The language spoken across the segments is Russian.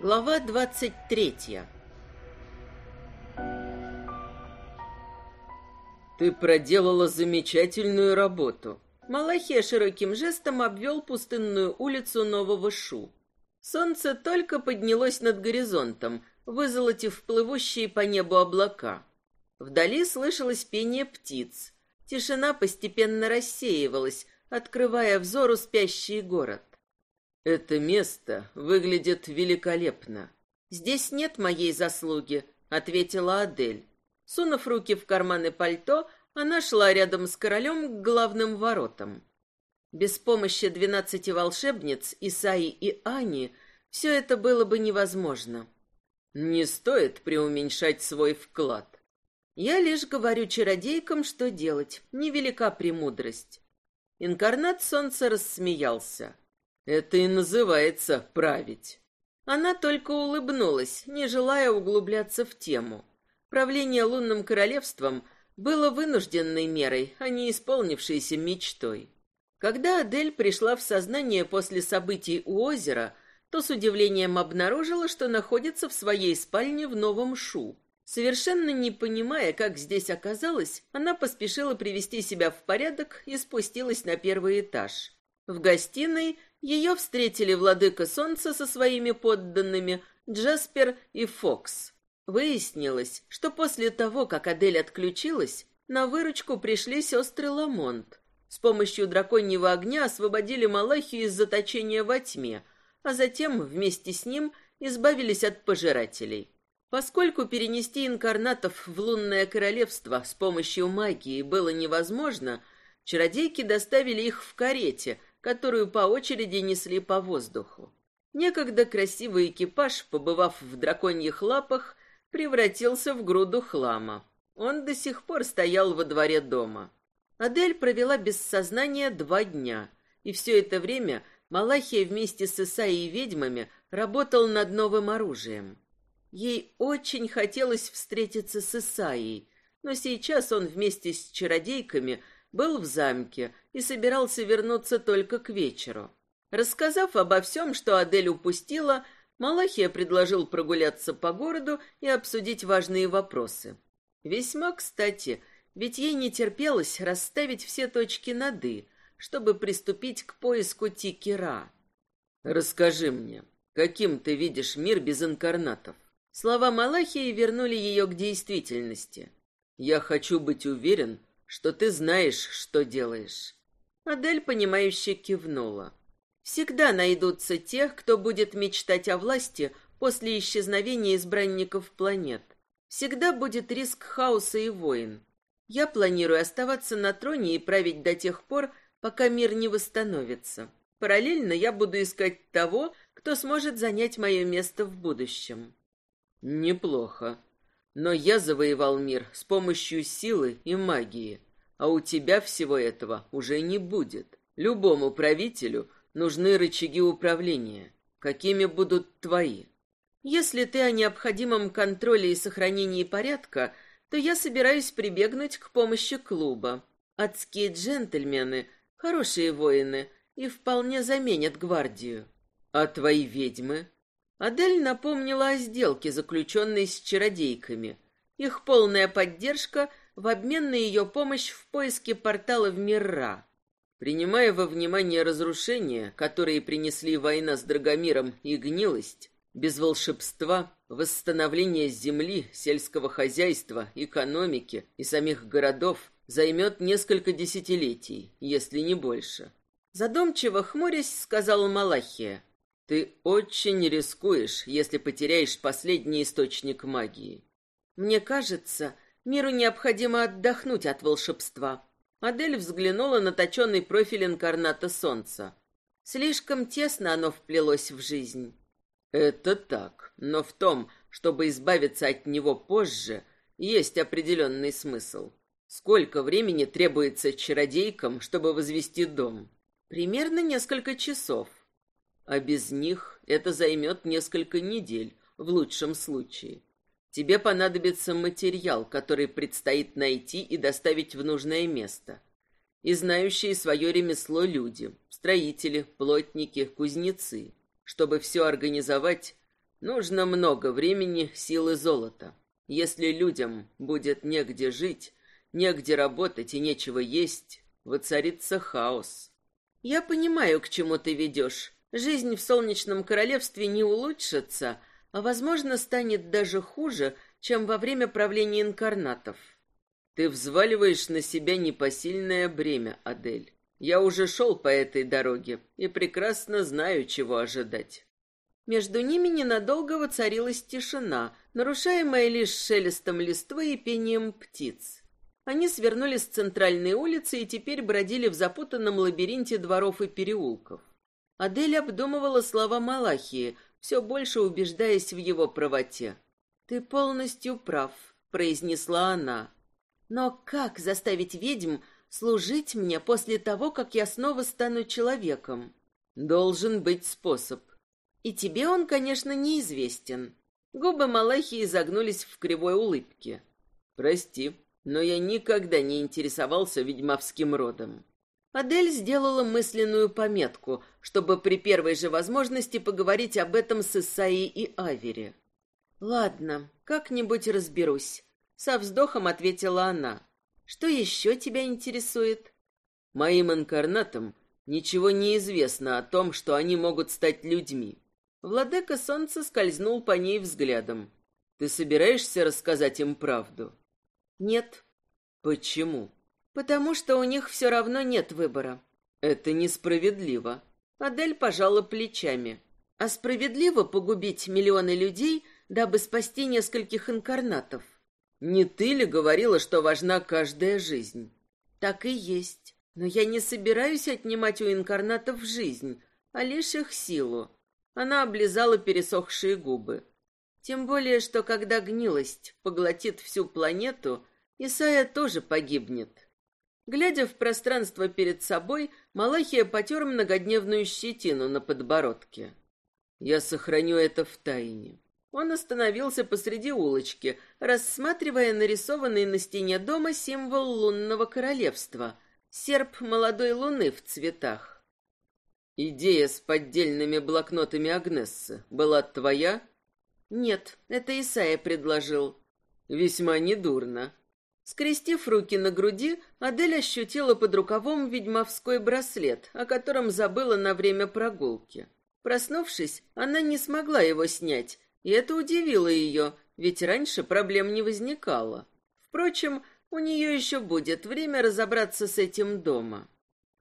Глава двадцать третья «Ты проделала замечательную работу». Малахия широким жестом обвел пустынную улицу Нового Шу. Солнце только поднялось над горизонтом, вызолотив плывущие по небу облака. Вдали слышалось пение птиц. Тишина постепенно рассеивалась, открывая взору спящий город. Это место выглядит великолепно. Здесь нет моей заслуги, ответила Адель. Сунув руки в карманы пальто, она шла рядом с королем к главным воротам. Без помощи двенадцати волшебниц, Исаи и Ани, все это было бы невозможно. Не стоит преуменьшать свой вклад. Я лишь говорю чародейкам, что делать. Невелика премудрость. Инкарнат солнца рассмеялся. Это и называется править. Она только улыбнулась, не желая углубляться в тему. Правление лунным королевством было вынужденной мерой, а не исполнившейся мечтой. Когда Адель пришла в сознание после событий у озера, то с удивлением обнаружила, что находится в своей спальне в Новом Шу. Совершенно не понимая, как здесь оказалось, она поспешила привести себя в порядок и спустилась на первый этаж. В гостиной ее встретили владыка солнца со своими подданными Джаспер и Фокс. Выяснилось, что после того, как Адель отключилась, на выручку пришли сестры Ламонт. С помощью драконьего огня освободили Малахию из заточения во тьме, а затем вместе с ним избавились от пожирателей. Поскольку перенести инкарнатов в лунное королевство с помощью магии было невозможно, чародейки доставили их в карете, которую по очереди несли по воздуху. Некогда красивый экипаж, побывав в драконьих лапах, превратился в груду хлама. Он до сих пор стоял во дворе дома. Адель провела без сознания два дня, и все это время Малахия вместе с Исаей и ведьмами работал над новым оружием. Ей очень хотелось встретиться с Исаией, но сейчас он вместе с чародейками был в замке и собирался вернуться только к вечеру. Рассказав обо всем, что Адель упустила, Малахия предложил прогуляться по городу и обсудить важные вопросы. Весьма кстати, ведь ей не терпелось расставить все точки над «и», чтобы приступить к поиску Тикера. «Расскажи мне, каким ты видишь мир без инкарнатов?» Слова Малахии вернули ее к действительности. «Я хочу быть уверен, что ты знаешь, что делаешь». Адель, понимающе кивнула. «Всегда найдутся те, кто будет мечтать о власти после исчезновения избранников планет. Всегда будет риск хаоса и войн. Я планирую оставаться на троне и править до тех пор, пока мир не восстановится. Параллельно я буду искать того, кто сможет занять мое место в будущем. Неплохо. Но я завоевал мир с помощью силы и магии, а у тебя всего этого уже не будет. Любому правителю нужны рычаги управления. Какими будут твои? Если ты о необходимом контроле и сохранении порядка, то я собираюсь прибегнуть к помощи клуба. Адские джентльмены — хорошие воины и вполне заменят гвардию. А твои ведьмы? Адель напомнила о сделке, заключенной с чародейками. Их полная поддержка в обмен на ее помощь в поиске портала в Мирра. Принимая во внимание разрушения, которые принесли война с Драгомиром и гнилость, без волшебства, восстановление земли, сельского хозяйства, экономики и самих городов займет несколько десятилетий, если не больше. Задумчиво хмурясь, сказала Малахия. Ты очень рискуешь, если потеряешь последний источник магии. Мне кажется, миру необходимо отдохнуть от волшебства. Адель взглянула на точенный профиль инкарната солнца. Слишком тесно оно вплелось в жизнь. Это так, но в том, чтобы избавиться от него позже, есть определенный смысл. Сколько времени требуется чародейкам, чтобы возвести дом? Примерно несколько часов а без них это займет несколько недель, в лучшем случае. Тебе понадобится материал, который предстоит найти и доставить в нужное место. И знающие свое ремесло люди, строители, плотники, кузнецы. Чтобы все организовать, Нужно много времени, сил и золота. Если людям будет негде жить, негде работать и нечего есть, воцарится хаос. Я понимаю, к чему ты ведешь. Жизнь в солнечном королевстве не улучшится, а, возможно, станет даже хуже, чем во время правления инкарнатов. Ты взваливаешь на себя непосильное бремя, Адель. Я уже шел по этой дороге и прекрасно знаю, чего ожидать. Между ними ненадолго воцарилась тишина, нарушаемая лишь шелестом листвы и пением птиц. Они свернули с центральной улицы и теперь бродили в запутанном лабиринте дворов и переулков. Адель обдумывала слова Малахии, все больше убеждаясь в его правоте. «Ты полностью прав», — произнесла она. «Но как заставить ведьм служить мне после того, как я снова стану человеком?» «Должен быть способ». «И тебе он, конечно, неизвестен». Губы Малахии загнулись в кривой улыбке. «Прости, но я никогда не интересовался ведьмовским родом». Адель сделала мысленную пометку, чтобы при первой же возможности поговорить об этом с Исаией и Авери. «Ладно, как-нибудь разберусь», — со вздохом ответила она. «Что еще тебя интересует?» «Моим инкарнатам ничего не известно о том, что они могут стать людьми». Владыка Солнца скользнул по ней взглядом. «Ты собираешься рассказать им правду?» «Нет». «Почему?» Потому что у них все равно нет выбора. Это несправедливо. Адель пожала плечами. А справедливо погубить миллионы людей, дабы спасти нескольких инкарнатов. Не ты ли говорила, что важна каждая жизнь? Так и есть. Но я не собираюсь отнимать у инкарнатов жизнь, а лишь их силу. Она облизала пересохшие губы. Тем более, что когда гнилость поглотит всю планету, Исайя тоже погибнет. Глядя в пространство перед собой, Малахия потер многодневную щетину на подбородке. «Я сохраню это в тайне». Он остановился посреди улочки, рассматривая нарисованный на стене дома символ лунного королевства — серп молодой луны в цветах. «Идея с поддельными блокнотами Агнессы была твоя?» «Нет, это Исайя предложил». «Весьма недурно. Скрестив руки на груди, Адель ощутила под рукавом ведьмовской браслет, о котором забыла на время прогулки. Проснувшись, она не смогла его снять, и это удивило ее, ведь раньше проблем не возникало. Впрочем, у нее еще будет время разобраться с этим дома.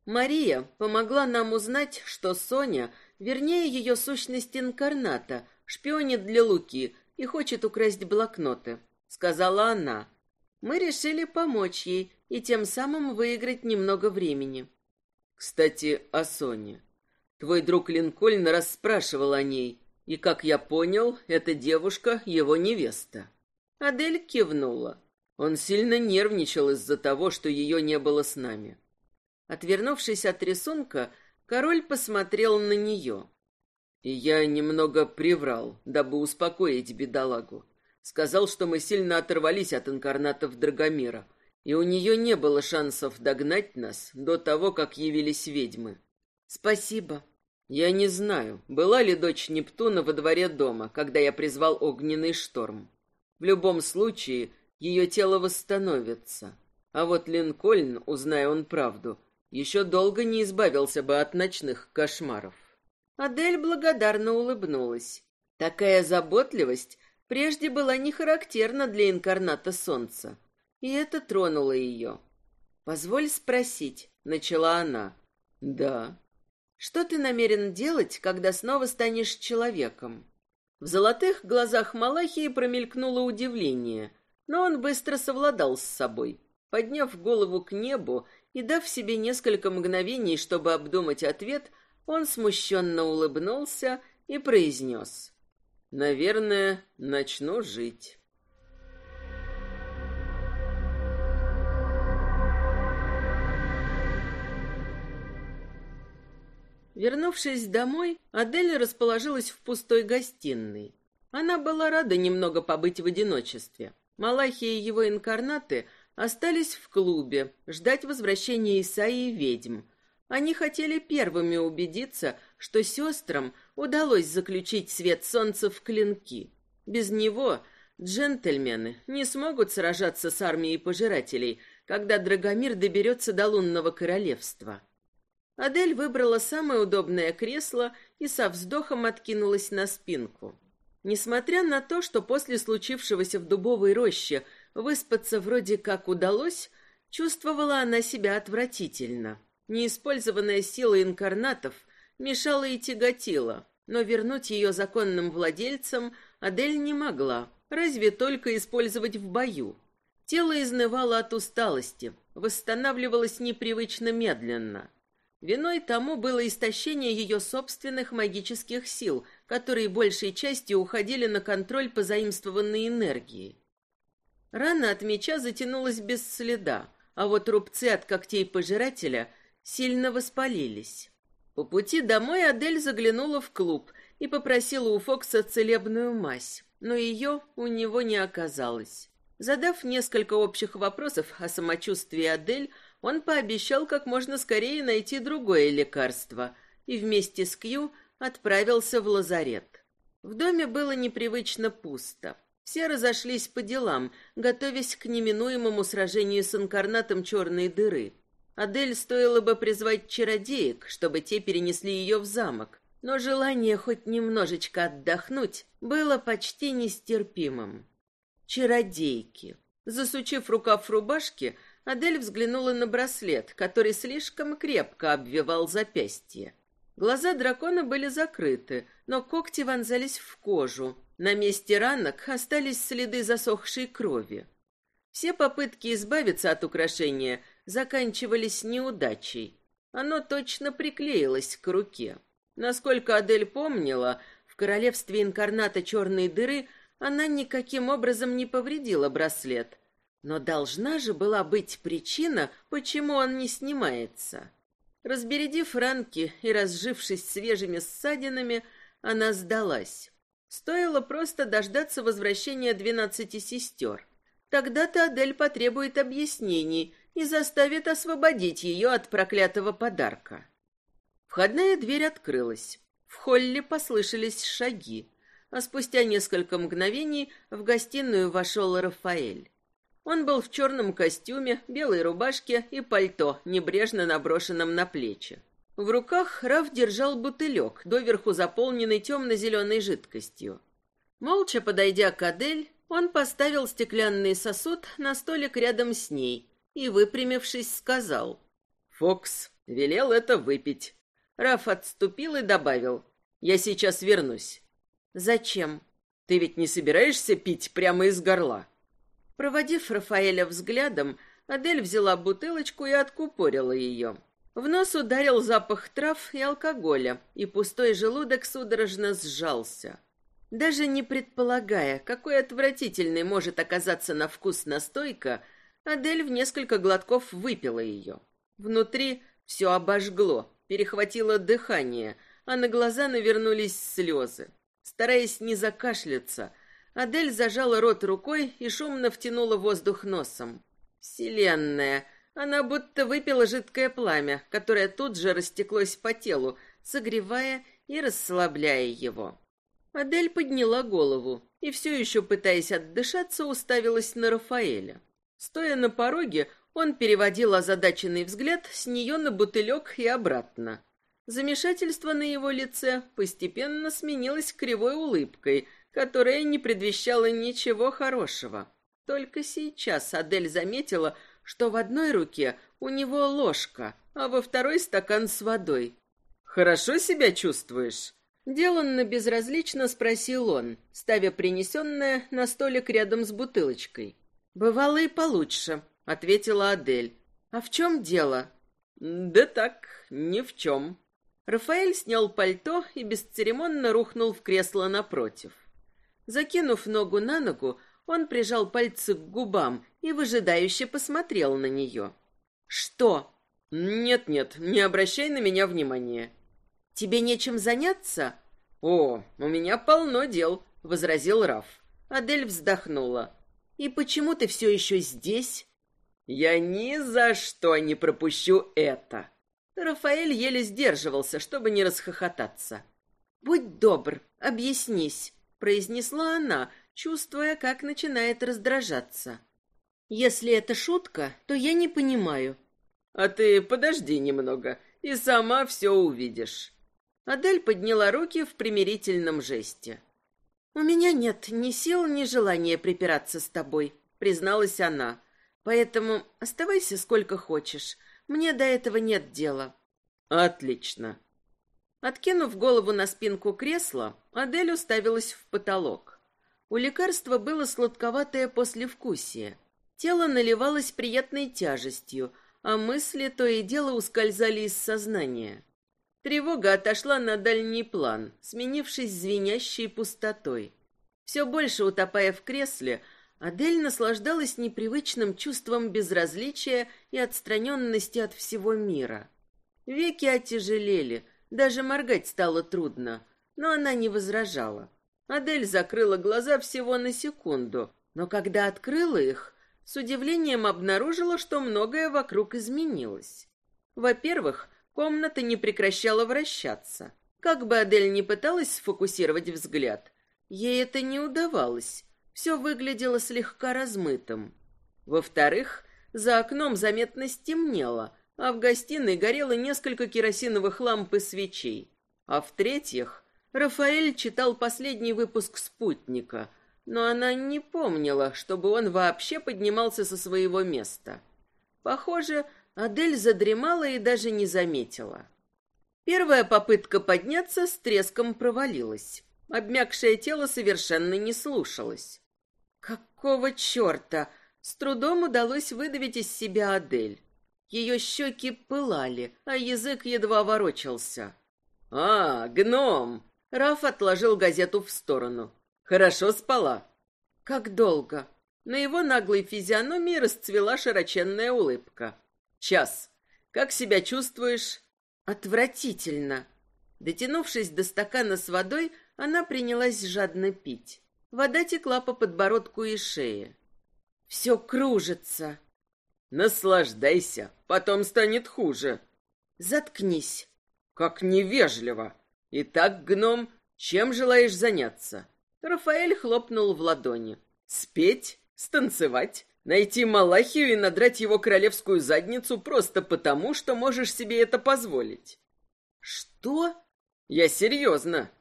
Мария помогла нам узнать, что Соня, вернее ее сущность инкарната, шпионит для Луки и хочет украсть блокноты, сказала она. Мы решили помочь ей и тем самым выиграть немного времени. Кстати, о Соне. Твой друг Линкольн расспрашивал о ней, и, как я понял, эта девушка его невеста. Адель кивнула. Он сильно нервничал из-за того, что ее не было с нами. Отвернувшись от рисунка, король посмотрел на нее. И я немного приврал, дабы успокоить бедолагу. Сказал, что мы сильно оторвались от инкарнатов Драгомира, и у нее не было шансов догнать нас до того, как явились ведьмы. Спасибо. Я не знаю, была ли дочь Нептуна во дворе дома, когда я призвал огненный шторм. В любом случае, ее тело восстановится. А вот Линкольн, узная он правду, еще долго не избавился бы от ночных кошмаров. Адель благодарно улыбнулась. Такая заботливость прежде была не характерна для инкарната солнца, и это тронуло ее. «Позволь спросить», — начала она. «Да». «Что ты намерен делать, когда снова станешь человеком?» В золотых глазах Малахии промелькнуло удивление, но он быстро совладал с собой. Подняв голову к небу и дав себе несколько мгновений, чтобы обдумать ответ, он смущенно улыбнулся и произнес. Наверное, начну жить. Вернувшись домой, Адель расположилась в пустой гостиной. Она была рада немного побыть в одиночестве. Малахия и его инкарнаты остались в клубе, ждать возвращения Исаии ведьм, Они хотели первыми убедиться, что сестрам удалось заключить свет солнца в клинки. Без него джентльмены не смогут сражаться с армией пожирателей, когда Драгомир доберется до лунного королевства. Адель выбрала самое удобное кресло и со вздохом откинулась на спинку. Несмотря на то, что после случившегося в дубовой роще выспаться вроде как удалось, чувствовала она себя отвратительно. Неиспользованная сила инкарнатов мешала и тяготила, но вернуть ее законным владельцам Адель не могла, разве только использовать в бою. Тело изнывало от усталости, восстанавливалось непривычно медленно. Виной тому было истощение ее собственных магических сил, которые большей частью уходили на контроль позаимствованной энергии. Рана от меча затянулась без следа, а вот рубцы от когтей пожирателя сильно воспалились. По пути домой Адель заглянула в клуб и попросила у Фокса целебную мазь, но ее у него не оказалось. Задав несколько общих вопросов о самочувствии Адель, он пообещал как можно скорее найти другое лекарство и вместе с Кью отправился в лазарет. В доме было непривычно пусто. Все разошлись по делам, готовясь к неминуемому сражению с инкарнатом черной дыры. Адель стоило бы призвать чародеек, чтобы те перенесли ее в замок, но желание хоть немножечко отдохнуть было почти нестерпимым. Чародейки. Засучив рукав рубашки, Адель взглянула на браслет, который слишком крепко обвивал запястье. Глаза дракона были закрыты, но когти вонзались в кожу. На месте ранок остались следы засохшей крови. Все попытки избавиться от украшения заканчивались неудачей. Оно точно приклеилось к руке. Насколько Адель помнила, в королевстве инкарната черной дыры она никаким образом не повредила браслет. Но должна же была быть причина, почему он не снимается. Разбередив ранки и разжившись свежими ссадинами, она сдалась. Стоило просто дождаться возвращения двенадцати сестер. Тогда-то Адель потребует объяснений и заставит освободить ее от проклятого подарка. Входная дверь открылась. В холле послышались шаги а спустя несколько мгновений в гостиную вошел Рафаэль. Он был в черном костюме, белой рубашке и пальто, небрежно наброшенном на плечи. В руках Раф держал бутылек, доверху заполненный темно-зеленой жидкостью. Молча подойдя к Адель, он поставил стеклянный сосуд на столик рядом с ней и, выпрямившись, сказал. «Фокс велел это выпить». Раф отступил и добавил. «Я сейчас вернусь». Зачем? Ты ведь не собираешься пить прямо из горла? Проводив Рафаэля взглядом, Адель взяла бутылочку и откупорила ее. В нос ударил запах трав и алкоголя, и пустой желудок судорожно сжался. Даже не предполагая, какой отвратительной может оказаться на вкус настойка, Адель в несколько глотков выпила ее. Внутри все обожгло, перехватило дыхание, а на глаза навернулись слезы. Стараясь не закашляться, Адель зажала рот рукой и шумно втянула воздух носом. Вселенная! Она будто выпила жидкое пламя, которое тут же растеклось по телу, согревая и расслабляя его. Адель подняла голову и, все еще пытаясь отдышаться, уставилась на Рафаэля. Стоя на пороге, он переводил озадаченный взгляд с нее на бутылек и обратно. Замешательство на его лице постепенно сменилось кривой улыбкой, которая не предвещала ничего хорошего. Только сейчас Адель заметила, что в одной руке у него ложка, а во второй стакан с водой. «Хорошо себя чувствуешь?» Деланно безразлично спросил он, ставя принесенное на столик рядом с бутылочкой. «Бывало и получше», — ответила Адель. «А в чем дело?» «Да так, ни в чем», Рафаэль снял пальто и бесцеремонно рухнул в кресло напротив. Закинув ногу на ногу, он прижал пальцы к губам и выжидающе посмотрел на нее. «Что?» «Нет-нет, не обращай на меня внимания». «Тебе нечем заняться?» «О, у меня полно дел», — возразил Раф. Адель вздохнула. «И почему ты все еще здесь?» «Я ни за что не пропущу это!» Рафаэль еле сдерживался, чтобы не расхохотаться. «Будь добр, объяснись», — произнесла она, чувствуя, как начинает раздражаться. «Если это шутка, то я не понимаю». «А ты подожди немного, и сама все увидишь». Адель подняла руки в примирительном жесте. «У меня нет ни сил, ни желания припираться с тобой», — призналась она. «Поэтому оставайся сколько хочешь. Мне до этого нет дела». «Отлично». Откинув голову на спинку кресла, Адель уставилась в потолок. У лекарства было сладковатое послевкусие. Тело наливалось приятной тяжестью, а мысли то и дело ускользали из сознания. Тревога отошла на дальний план, сменившись звенящей пустотой. Все больше утопая в кресле, Адель наслаждалась непривычным чувством безразличия и отстраненности от всего мира. Веки отяжелели, даже моргать стало трудно, но она не возражала. Адель закрыла глаза всего на секунду, но когда открыла их, с удивлением обнаружила, что многое вокруг изменилось. Во-первых, комната не прекращала вращаться. Как бы Адель ни пыталась сфокусировать взгляд, ей это не удавалось. Все выглядело слегка размытым. Во-вторых, за окном заметно стемнело, а в гостиной горело несколько керосиновых ламп и свечей. А в-третьих, Рафаэль читал последний выпуск «Спутника», но она не помнила, чтобы он вообще поднимался со своего места. Похоже, Адель задремала и даже не заметила. Первая попытка подняться с треском провалилась. Обмякшее тело совершенно не слушалось. Какого черта? С трудом удалось выдавить из себя Адель. Ее щеки пылали, а язык едва ворочался. «А, гном!» Раф отложил газету в сторону. Хорошо спала. Как долго? На его наглой физиономии расцвела широченная улыбка. Час. Как себя чувствуешь? Отвратительно. Дотянувшись до стакана с водой, она принялась жадно пить. Вода текла по подбородку и шее. Все кружится. Наслаждайся, потом станет хуже. Заткнись. Как невежливо. Итак, гном, чем желаешь заняться? Рафаэль хлопнул в ладони. «Спеть? Станцевать? Найти Малахию и надрать его королевскую задницу просто потому, что можешь себе это позволить?» «Что?» «Я серьезно».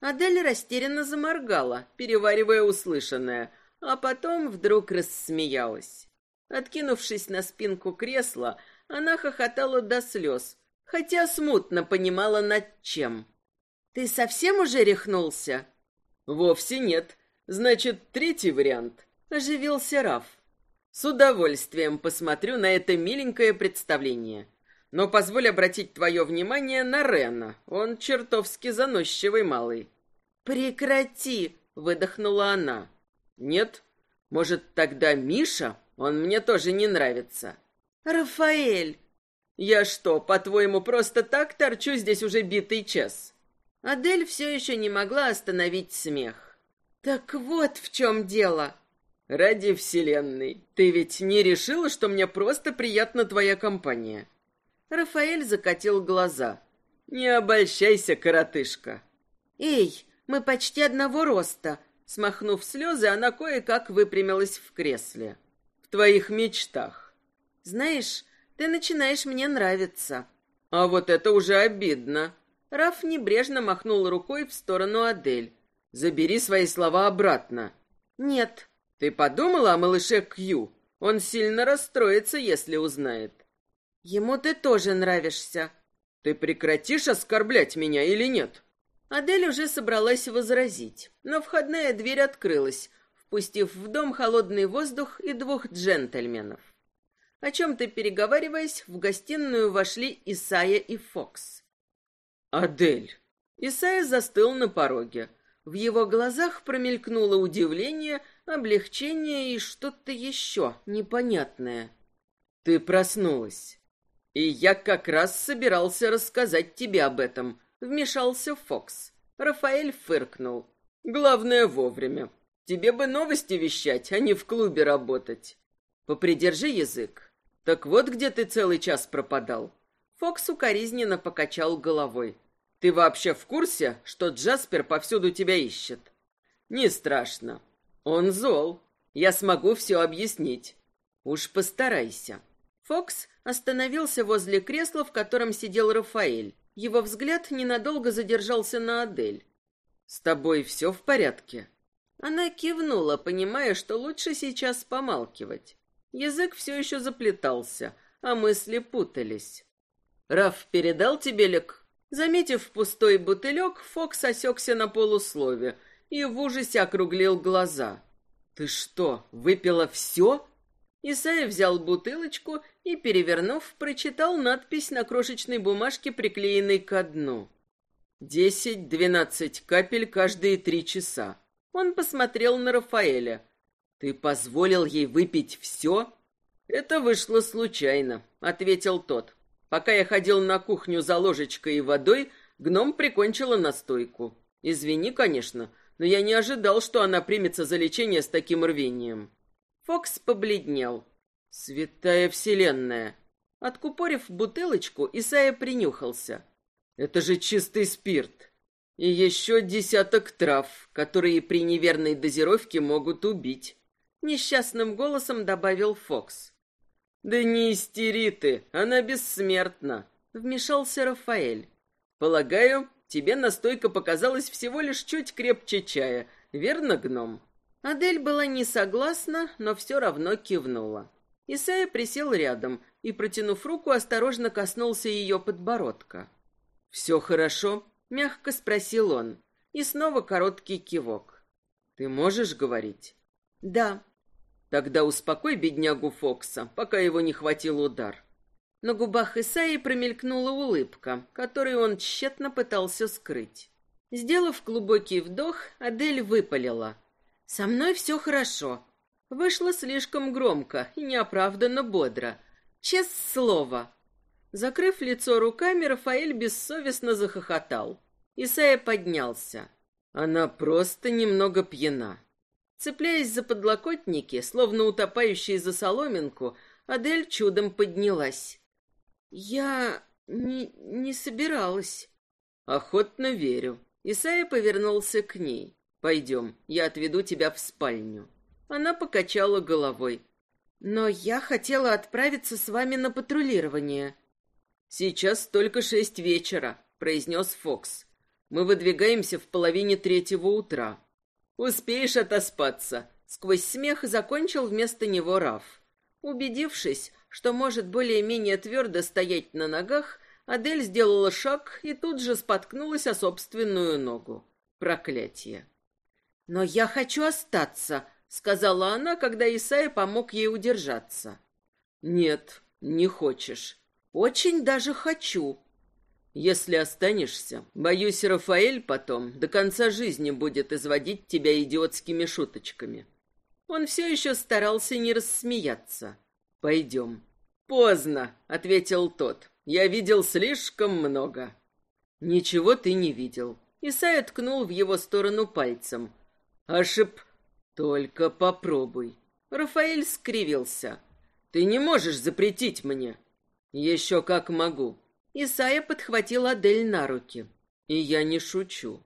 Адель растерянно заморгала, переваривая услышанное, а потом вдруг рассмеялась. Откинувшись на спинку кресла, она хохотала до слез, хотя смутно понимала над чем. «Ты совсем уже рехнулся?» Вовсе нет. Значит, третий вариант. Оживился Раф. С удовольствием посмотрю на это миленькое представление. Но позволь обратить твое внимание на Рена. Он чертовски заносчивый малый. Прекрати, выдохнула она. Нет? Может, тогда Миша? Он мне тоже не нравится. Рафаэль. Я что, по-твоему, просто так торчу здесь уже битый час? Адель все еще не могла остановить смех. «Так вот в чем дело!» «Ради вселенной, ты ведь не решила, что мне просто приятна твоя компания?» Рафаэль закатил глаза. «Не обольщайся, коротышка!» «Эй, мы почти одного роста!» Смахнув слезы, она кое-как выпрямилась в кресле. «В твоих мечтах!» «Знаешь, ты начинаешь мне нравиться!» «А вот это уже обидно!» Раф небрежно махнул рукой в сторону Адель. «Забери свои слова обратно». «Нет». «Ты подумала о малыше Кью? Он сильно расстроится, если узнает». «Ему ты тоже нравишься». «Ты прекратишь оскорблять меня или нет?» Адель уже собралась возразить, но входная дверь открылась, впустив в дом холодный воздух и двух джентльменов. О чем-то переговариваясь, в гостиную вошли Исая и Фокс. «Адель!» Исайя застыл на пороге. В его глазах промелькнуло удивление, облегчение и что-то еще непонятное. «Ты проснулась. И я как раз собирался рассказать тебе об этом», — вмешался Фокс. Рафаэль фыркнул. «Главное вовремя. Тебе бы новости вещать, а не в клубе работать. Попридержи язык. Так вот где ты целый час пропадал. Фокс укоризненно покачал головой. «Ты вообще в курсе, что Джаспер повсюду тебя ищет?» «Не страшно. Он зол. Я смогу все объяснить. Уж постарайся». Фокс остановился возле кресла, в котором сидел Рафаэль. Его взгляд ненадолго задержался на Адель. «С тобой все в порядке?» Она кивнула, понимая, что лучше сейчас помалкивать. Язык все еще заплетался, а мысли путались. «Раф передал тебе лек?» Заметив пустой бутылек, Фокс осекся на полуслове и в ужасе округлил глаза. «Ты что, выпила все?» Исайя взял бутылочку и, перевернув, прочитал надпись на крошечной бумажке, приклеенной ко дну. «Десять-двенадцать капель каждые три часа». Он посмотрел на Рафаэля. «Ты позволил ей выпить все?» «Это вышло случайно», — ответил тот. «Пока я ходил на кухню за ложечкой и водой, гном прикончила настойку. Извини, конечно, но я не ожидал, что она примется за лечение с таким рвением». Фокс побледнел. «Святая вселенная!» Откупорив бутылочку, Исайя принюхался. «Это же чистый спирт!» И еще десяток трав, которые при неверной дозировке могут убить. Несчастным голосом добавил Фокс. «Да не истери ты, она бессмертна», — вмешался Рафаэль. «Полагаю, тебе настойка показалась всего лишь чуть крепче чая, верно, гном?» Адель была не согласна, но все равно кивнула. Исайя присел рядом и, протянув руку, осторожно коснулся ее подбородка. «Все хорошо?» — мягко спросил он. И снова короткий кивок. «Ты можешь говорить?» «Да». «Тогда успокой беднягу Фокса, пока его не хватил удар». На губах Исаи промелькнула улыбка, которую он тщетно пытался скрыть. Сделав глубокий вдох, Адель выпалила — со мной все хорошо. Вышло слишком громко и неоправданно бодро. Честное слово. Закрыв лицо руками, Рафаэль бессовестно захохотал. Исайя поднялся. Она просто немного пьяна. Цепляясь за подлокотники, словно утопающие за соломинку, Адель чудом поднялась. «Я не, не собиралась». «Охотно верю». Исайя повернулся к ней. Пойдем, я отведу тебя в спальню. Она покачала головой. Но я хотела отправиться с вами на патрулирование. Сейчас только шесть вечера, произнес Фокс. Мы выдвигаемся в половине третьего утра. Успеешь отоспаться. Сквозь смех закончил вместо него Раф. Убедившись, что может более-менее твердо стоять на ногах, Адель сделала шаг и тут же споткнулась о собственную ногу. Проклятие. «Но я хочу остаться», — сказала она, когда Исайя помог ей удержаться. «Нет, не хочешь. Очень даже хочу». «Если останешься, боюсь, Рафаэль потом до конца жизни будет изводить тебя идиотскими шуточками». Он все еще старался не рассмеяться. «Пойдем». «Поздно», — ответил тот. «Я видел слишком много». «Ничего ты не видел». Исайя ткнул в его сторону пальцем. Ошиб. Только попробуй. Рафаэль скривился. Ты не можешь запретить мне. Еще как могу. Исайя подхватил Адель на руки. И я не шучу.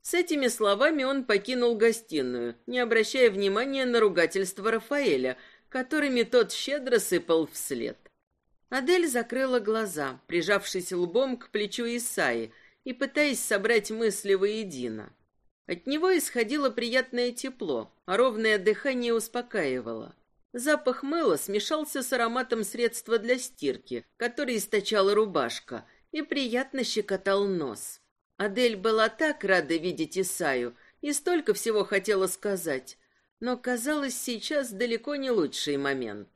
С этими словами он покинул гостиную, не обращая внимания на ругательство Рафаэля, которыми тот щедро сыпал вслед. Адель закрыла глаза, прижавшись лбом к плечу Исаи и пытаясь собрать мысли воедино. От него исходило приятное тепло, а ровное дыхание успокаивало. Запах мыла смешался с ароматом средства для стирки, который источала рубашка, и приятно щекотал нос. Адель была так рада видеть Исаю и столько всего хотела сказать, но казалось сейчас далеко не лучший момент.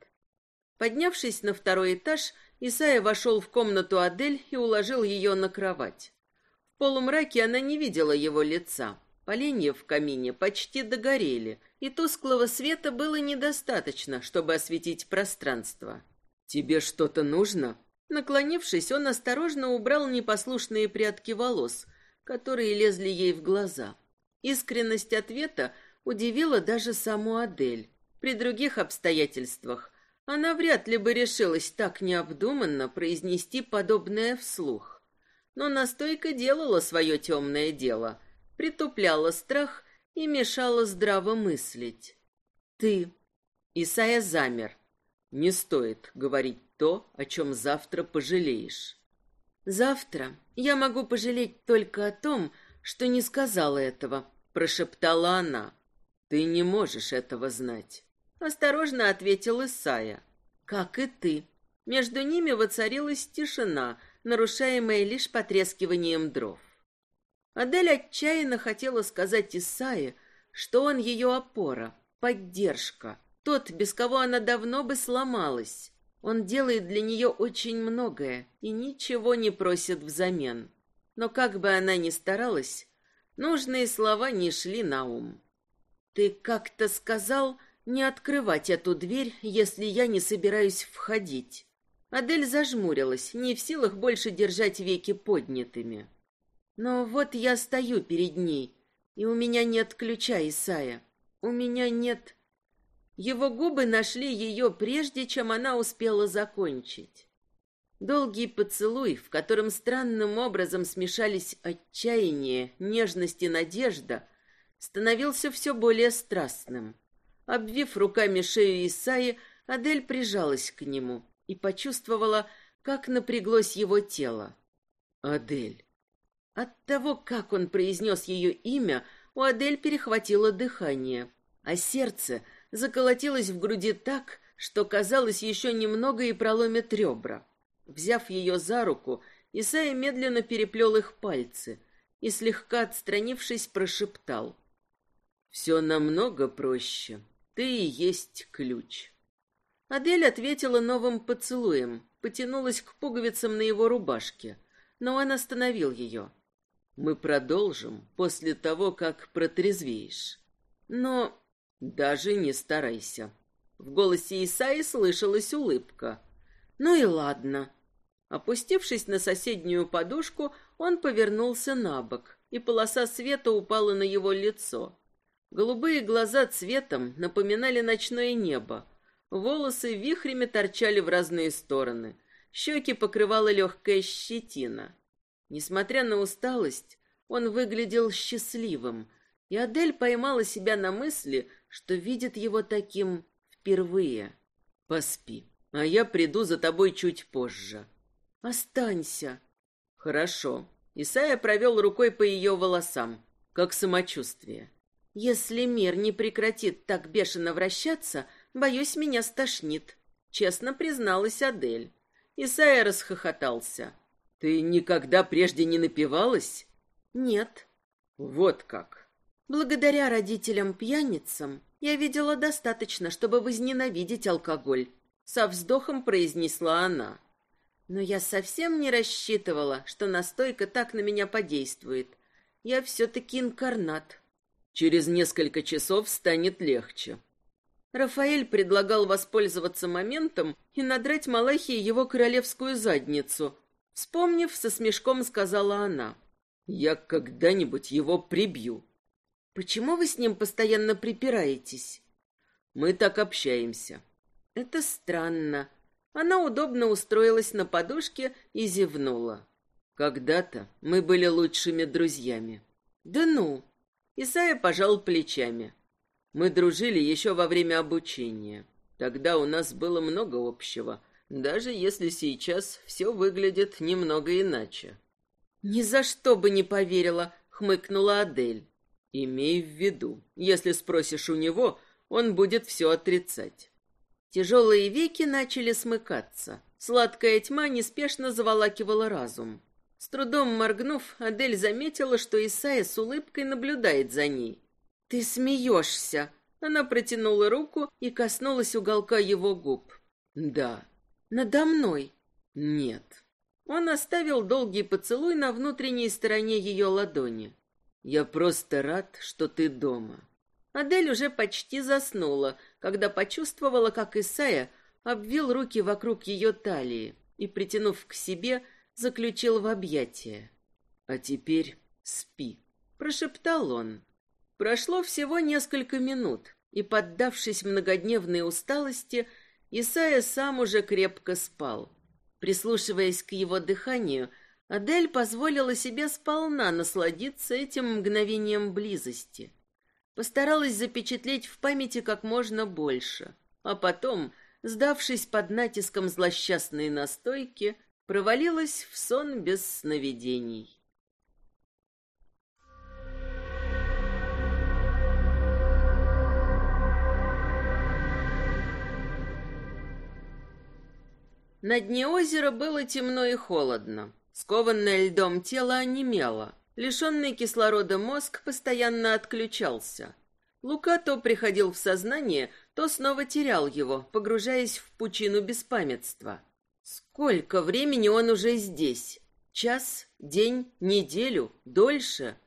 Поднявшись на второй этаж, Исайя вошел в комнату Адель и уложил ее на кровать. В полумраке она не видела его лица, Поленья в камине почти догорели, и тусклого света было недостаточно, чтобы осветить пространство. «Тебе что-то нужно?» Наклонившись, он осторожно убрал непослушные прядки волос, которые лезли ей в глаза. Искренность ответа удивила даже саму Адель. При других обстоятельствах Она вряд ли бы решилась так необдуманно произнести подобное вслух. Но настойка делала свое темное дело, притупляла страх и мешала здраво мыслить. «Ты...» Исайя замер. «Не стоит говорить то, о чем завтра пожалеешь». «Завтра я могу пожалеть только о том, что не сказала этого», — прошептала она. «Ты не можешь этого знать», — осторожно ответил Исайя. «Как и ты». Между ними воцарилась тишина, нарушаемая лишь потрескиванием дров. Адель отчаянно хотела сказать Исае, что он ее опора, поддержка, тот, без кого она давно бы сломалась. Он делает для нее очень многое и ничего не просит взамен. Но как бы она ни старалась, нужные слова не шли на ум. «Ты как-то сказал не открывать эту дверь, если я не собираюсь входить». Адель зажмурилась, не в силах больше держать веки поднятыми. Но вот я стою перед ней, и у меня нет ключа, Исая. У меня нет... Его губы нашли ее, прежде чем она успела закончить. Долгий поцелуй, в котором странным образом смешались отчаяние, нежность и надежда, становился все более страстным. Обвив руками шею Исаи, Адель прижалась к нему и почувствовала, как напряглось его тело. «Адель!» От того, как он произнес ее имя, у Адель перехватило дыхание, а сердце заколотилось в груди так, что, казалось, еще немного и проломит ребра. Взяв ее за руку, Исайя медленно переплел их пальцы и, слегка отстранившись, прошептал. «Все намного проще. Ты и есть ключ». Адель ответила новым поцелуем, потянулась к пуговицам на его рубашке, но он остановил ее. Мы продолжим после того, как протрезвеешь. Но даже не старайся. В голосе Исаи слышалась улыбка. Ну и ладно. Опустившись на соседнюю подушку, он повернулся на бок, и полоса света упала на его лицо. Голубые глаза цветом напоминали ночное небо. Волосы вихрями торчали в разные стороны. Щеки покрывала легкая щетина. Несмотря на усталость, он выглядел счастливым, и Адель поймала себя на мысли, что видит его таким впервые. «Поспи, а я приду за тобой чуть позже». «Останься». «Хорошо». Исайя провел рукой по ее волосам, как самочувствие. «Если мир не прекратит так бешено вращаться, боюсь, меня стошнит», — честно призналась Адель. Исайя расхохотался. Ты никогда прежде не напивалась? Нет. Вот как. Благодаря родителям-пьяницам я видела достаточно, чтобы возненавидеть алкоголь. Со вздохом произнесла она. Но я совсем не рассчитывала, что настойка так на меня подействует. Я все-таки инкарнат. Через несколько часов станет легче. Рафаэль предлагал воспользоваться моментом и надрать Малахии его королевскую задницу, Вспомнив, со смешком сказала она. «Я когда-нибудь его прибью». «Почему вы с ним постоянно припираетесь?» «Мы так общаемся». «Это странно». Она удобно устроилась на подушке и зевнула. «Когда-то мы были лучшими друзьями». «Да ну!» Исайя пожал плечами. «Мы дружили еще во время обучения. Тогда у нас было много общего» даже если сейчас все выглядит немного иначе. «Ни за что бы не поверила», — хмыкнула Адель. «Имей в виду, если спросишь у него, он будет все отрицать». Тяжелые веки начали смыкаться. Сладкая тьма неспешно заволакивала разум. С трудом моргнув, Адель заметила, что Исайя с улыбкой наблюдает за ней. «Ты смеешься!» Она протянула руку и коснулась уголка его губ. «Да, надо мной? Нет. Он оставил долгий поцелуй на внутренней стороне ее ладони. Я просто рад, что ты дома. Адель уже почти заснула, когда почувствовала, как Исая обвил руки вокруг ее талии и, притянув к себе, заключил в объятия. «А теперь спи», — прошептал он. Прошло всего несколько минут, и, поддавшись многодневной усталости, Исайя сам уже крепко спал. Прислушиваясь к его дыханию, Адель позволила себе сполна насладиться этим мгновением близости. Постаралась запечатлеть в памяти как можно больше, а потом, сдавшись под натиском злосчастной настойки, провалилась в сон без сновидений. На дне озера было темно и холодно. Скованное льдом тело онемело. Лишенный кислорода мозг постоянно отключался. Лука то приходил в сознание, то снова терял его, погружаясь в пучину беспамятства. Сколько времени он уже здесь? Час, день, неделю, дольше?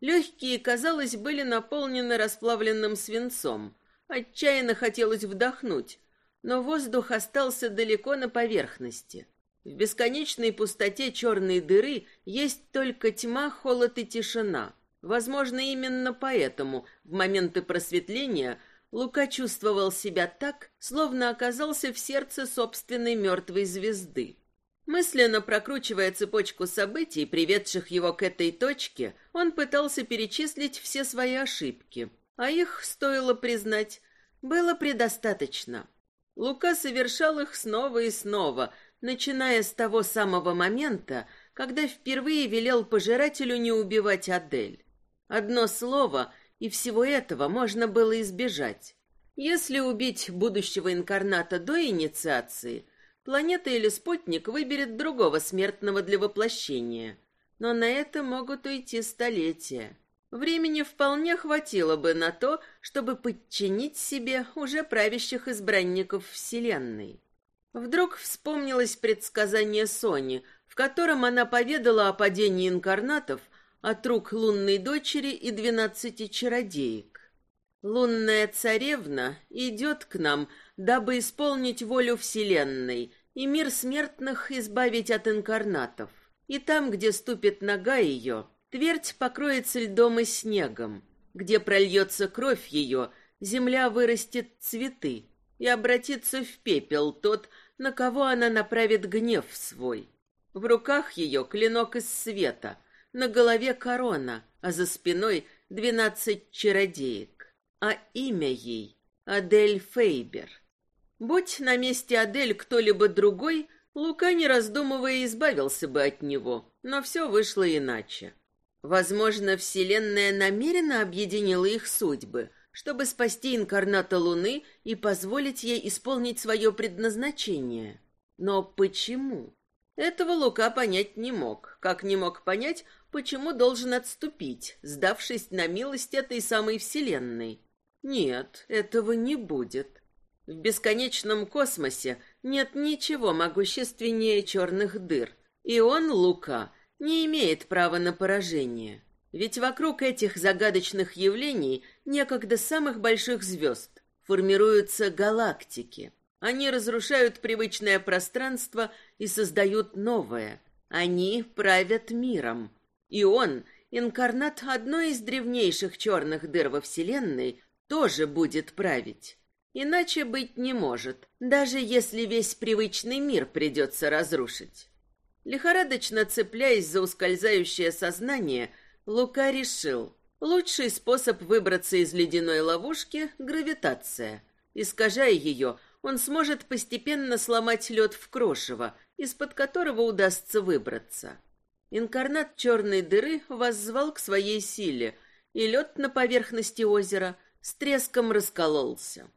Легкие, казалось, были наполнены расплавленным свинцом. Отчаянно хотелось вдохнуть, но воздух остался далеко на поверхности. В бесконечной пустоте черной дыры есть только тьма, холод и тишина. Возможно, именно поэтому в моменты просветления Лука чувствовал себя так, словно оказался в сердце собственной мертвой звезды. Мысленно прокручивая цепочку событий, приведших его к этой точке, он пытался перечислить все свои ошибки, а их, стоило признать, было предостаточно. Лука совершал их снова и снова, начиная с того самого момента, когда впервые велел пожирателю не убивать Адель. Одно слово, и всего этого можно было избежать. Если убить будущего инкарната до инициации, планета или спутник выберет другого смертного для воплощения. Но на это могут уйти столетия. Времени вполне хватило бы на то, чтобы подчинить себе уже правящих избранников Вселенной. Вдруг вспомнилось предсказание Сони, в котором она поведала о падении инкарнатов от рук лунной дочери и двенадцати чародеек. Лунная царевна идет к нам, дабы исполнить волю Вселенной и мир смертных избавить от инкарнатов. И там, где ступит нога ее, Твердь покроется льдом и снегом. Где прольется кровь ее, земля вырастет цветы и обратится в пепел тот, на кого она направит гнев свой. В руках ее клинок из света, на голове корона, а за спиной двенадцать чародеек. А имя ей — Адель Фейбер. Будь на месте Адель кто-либо другой, Лука, не раздумывая, избавился бы от него, но все вышло иначе. Возможно, Вселенная намеренно объединила их судьбы, чтобы спасти инкарната Луны и позволить ей исполнить свое предназначение. Но почему? Этого Лука понять не мог, как не мог понять, почему должен отступить, сдавшись на милость этой самой Вселенной. Нет, этого не будет. В бесконечном космосе нет ничего могущественнее черных дыр, и он, Лука, не имеет права на поражение. Ведь вокруг этих загадочных явлений, некогда самых больших звезд, формируются галактики. Они разрушают привычное пространство и создают новое. Они правят миром. И он, инкарнат одной из древнейших черных дыр во Вселенной, тоже будет править. Иначе быть не может, даже если весь привычный мир придется разрушить. Лихорадочно цепляясь за ускользающее сознание, Лука решил, лучший способ выбраться из ледяной ловушки — гравитация. Искажая ее, он сможет постепенно сломать лед в крошево, из-под которого удастся выбраться. Инкарнат черной дыры воззвал к своей силе, и лед на поверхности озера с треском раскололся.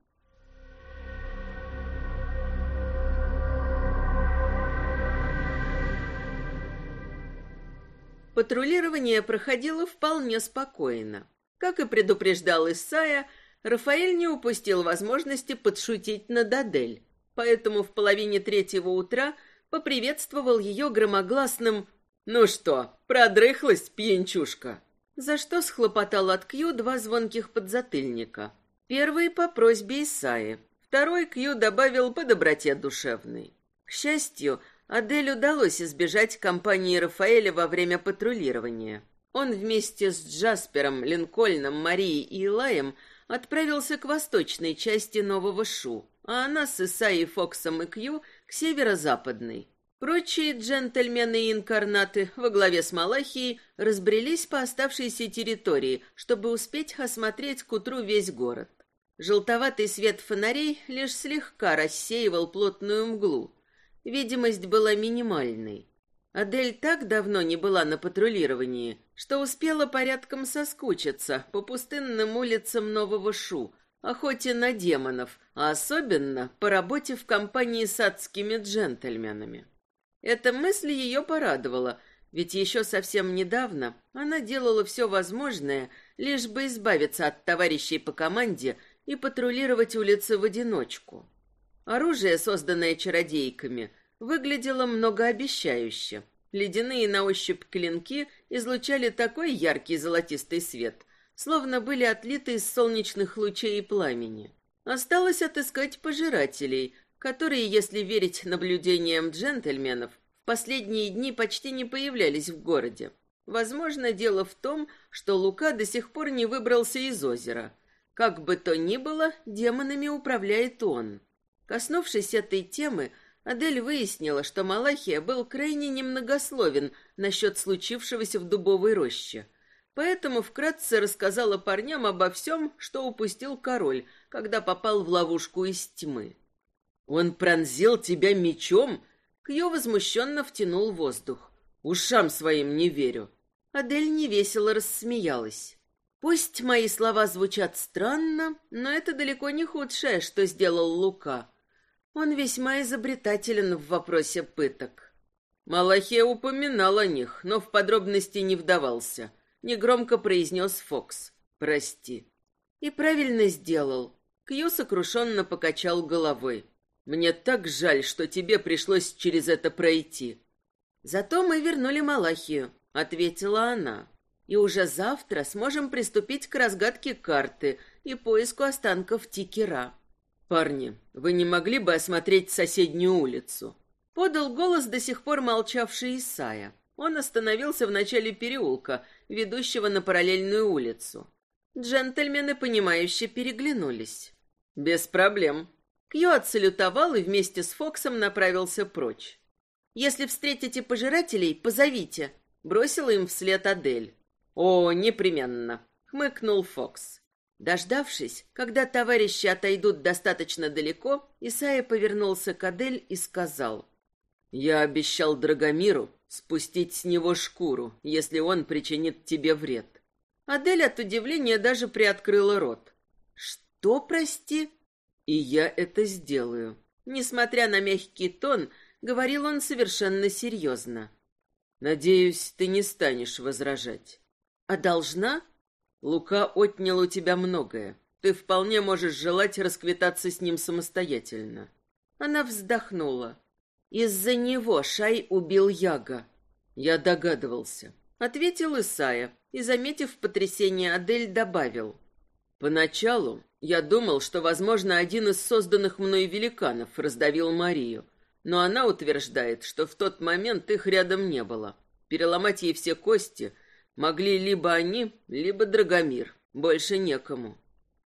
Патрулирование проходило вполне спокойно. Как и предупреждал Исайя, Рафаэль не упустил возможности подшутить над Адель, поэтому в половине третьего утра поприветствовал ее громогласным «Ну что, продрыхлась, пьянчушка?» За что схлопотал от Кью два звонких подзатыльника. Первый по просьбе Исаи, второй Кью добавил по доброте душевной. К счастью, Адель удалось избежать компании Рафаэля во время патрулирования. Он вместе с Джаспером, Линкольном, Марией и Илаем отправился к восточной части Нового Шу, а она с Исаей, Фоксом и Кью к северо-западной. Прочие джентльмены и инкарнаты во главе с Малахией разбрелись по оставшейся территории, чтобы успеть осмотреть к утру весь город. Желтоватый свет фонарей лишь слегка рассеивал плотную мглу. Видимость была минимальной. Адель так давно не была на патрулировании, что успела порядком соскучиться по пустынным улицам Нового Шу, охоте на демонов, а особенно по работе в компании с адскими джентльменами. Эта мысль ее порадовала, ведь еще совсем недавно она делала все возможное, лишь бы избавиться от товарищей по команде и патрулировать улицы в одиночку. Оружие, созданное чародейками, выглядело многообещающе. Ледяные на ощупь клинки излучали такой яркий золотистый свет, словно были отлиты из солнечных лучей и пламени. Осталось отыскать пожирателей, которые, если верить наблюдениям джентльменов, в последние дни почти не появлялись в городе. Возможно, дело в том, что Лука до сих пор не выбрался из озера. Как бы то ни было, демонами управляет он. Коснувшись этой темы, Адель выяснила, что Малахия был крайне немногословен насчет случившегося в дубовой роще. Поэтому вкратце рассказала парням обо всем, что упустил король, когда попал в ловушку из тьмы. «Он пронзил тебя мечом?» Кью возмущенно втянул воздух. «Ушам своим не верю». Адель невесело рассмеялась. «Пусть мои слова звучат странно, но это далеко не худшее, что сделал Лука. Он весьма изобретателен в вопросе пыток». Малахия упоминал о них, но в подробности не вдавался. Негромко произнес Фокс. «Прости». И правильно сделал. Кью сокрушенно покачал головой. Мне так жаль, что тебе пришлось через это пройти. Зато мы вернули Малахию, ответила она. И уже завтра сможем приступить к разгадке карты и поиску останков Тикера. Парни, вы не могли бы осмотреть соседнюю улицу? Подал голос до сих пор молчавший Исая. Он остановился в начале переулка, ведущего на параллельную улицу. Джентльмены, понимающе переглянулись. «Без проблем», Кью отсалютовал и вместе с Фоксом направился прочь. «Если встретите пожирателей, позовите», — бросила им вслед Адель. «О, непременно», — хмыкнул Фокс. Дождавшись, когда товарищи отойдут достаточно далеко, Исайя повернулся к Адель и сказал. «Я обещал Драгомиру спустить с него шкуру, если он причинит тебе вред». Адель от удивления даже приоткрыла рот. «Что, прости?» И я это сделаю. Несмотря на мягкий тон, говорил он совершенно серьезно. Надеюсь, ты не станешь возражать. А должна? Лука отнял у тебя многое. Ты вполне можешь желать расквитаться с ним самостоятельно. Она вздохнула. Из-за него Шай убил Яга. Я догадывался. Ответил Исая и, заметив потрясение Адель, добавил. Поначалу я думал, что, возможно, один из созданных мной великанов раздавил Марию, но она утверждает, что в тот момент их рядом не было. Переломать ей все кости могли либо они, либо Драгомир. Больше некому.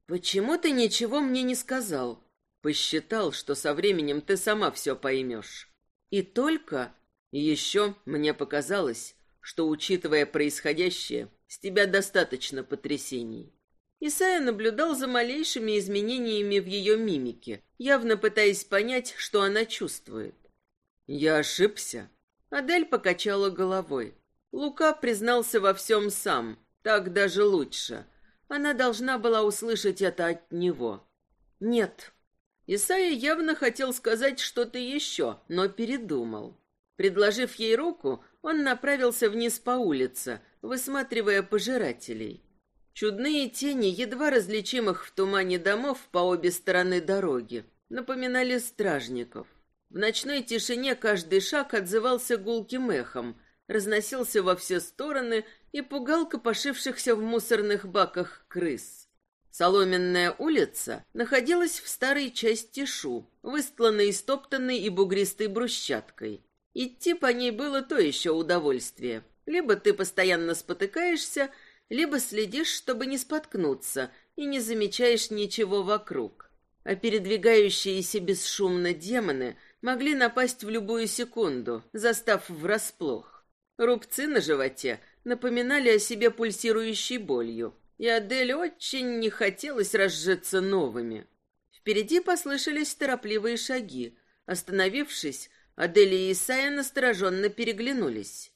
Почему ты ничего мне не сказал? Посчитал, что со временем ты сама все поймешь. И только... И еще мне показалось, что, учитывая происходящее, с тебя достаточно потрясений. Исайя наблюдал за малейшими изменениями в ее мимике, явно пытаясь понять, что она чувствует. «Я ошибся?» Адель покачала головой. Лука признался во всем сам, так даже лучше. Она должна была услышать это от него. «Нет». Исайя явно хотел сказать что-то еще, но передумал. Предложив ей руку, он направился вниз по улице, высматривая пожирателей. Чудные тени, едва различимых в тумане домов по обе стороны дороги, напоминали стражников. В ночной тишине каждый шаг отзывался гулким эхом, разносился во все стороны и пугал копошившихся в мусорных баках крыс. Соломенная улица находилась в старой части Шу, выстланной истоптанной и бугристой брусчаткой. Идти по ней было то еще удовольствие. Либо ты постоянно спотыкаешься, либо следишь, чтобы не споткнуться, и не замечаешь ничего вокруг. а передвигающиеся бесшумно демоны могли напасть в любую секунду, застав врасплох. Рубцы на животе напоминали о себе пульсирующей болью, и Адель очень не хотелось разжиться новыми. Впереди послышались торопливые шаги. Остановившись, Адель и Исайя настороженно переглянулись.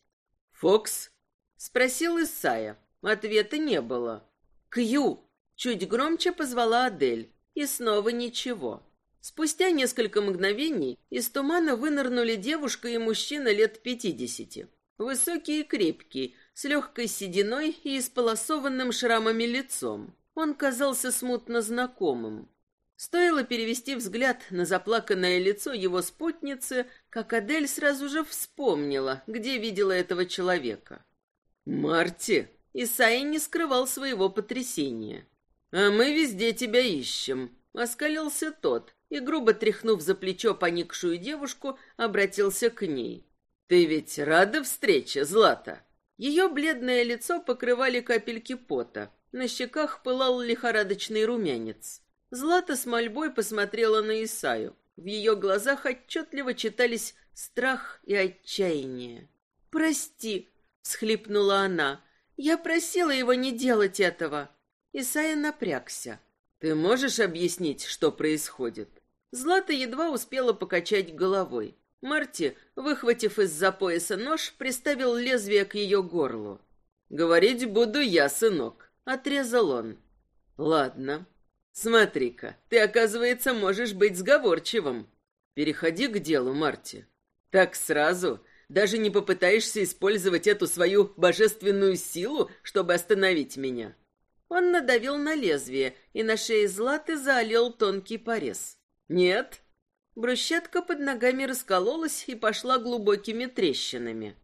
«Фокс?» — спросил Исайя. Ответа не было. «Кью!» — чуть громче позвала Адель. И снова ничего. Спустя несколько мгновений из тумана вынырнули девушка и мужчина лет пятидесяти. Высокий и крепкий, с легкой сединой и исполосованным шрамами лицом. Он казался смутно знакомым. Стоило перевести взгляд на заплаканное лицо его спутницы, как Адель сразу же вспомнила, где видела этого человека. «Марти!» Исаи не скрывал своего потрясения. «А мы везде тебя ищем», — оскалился тот и, грубо тряхнув за плечо поникшую девушку, обратился к ней. «Ты ведь рада встрече, Злата?» Ее бледное лицо покрывали капельки пота, на щеках пылал лихорадочный румянец. Злата с мольбой посмотрела на Исаю. В ее глазах отчетливо читались страх и отчаяние. «Прости», — всхлипнула она, — «я просила его не делать этого». Исайя напрягся. «Ты можешь объяснить, что происходит?» Злата едва успела покачать головой. Марти, выхватив из-за пояса нож, приставил лезвие к ее горлу. «Говорить буду я, сынок», — отрезал он. «Ладно, Смотри-ка, ты, оказывается, можешь быть сговорчивым. Переходи к делу, Марти. Так сразу даже не попытаешься использовать эту свою божественную силу, чтобы остановить меня. Он надавил на лезвие, и на шее Златы заолел тонкий порез. Нет. Брусчатка под ногами раскололась и пошла глубокими трещинами.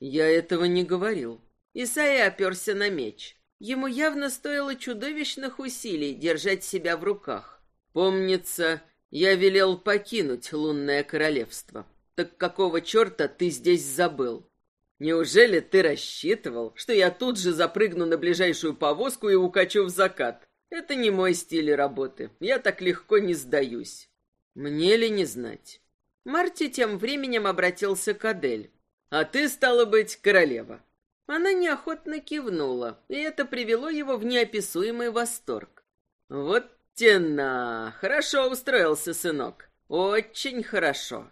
Я этого не говорил. Исайя оперся на меч. Ему явно стоило чудовищных усилий держать себя в руках. Помнится, я велел покинуть лунное королевство. Так какого черта ты здесь забыл? Неужели ты рассчитывал, что я тут же запрыгну на ближайшую повозку и укачу в закат? Это не мой стиль работы. Я так легко не сдаюсь. Мне ли не знать? Марти тем временем обратился к Адель. А ты, стала быть, королева. Она неохотно кивнула, и это привело его в неописуемый восторг. «Вот тена! Хорошо устроился, сынок. Очень хорошо!»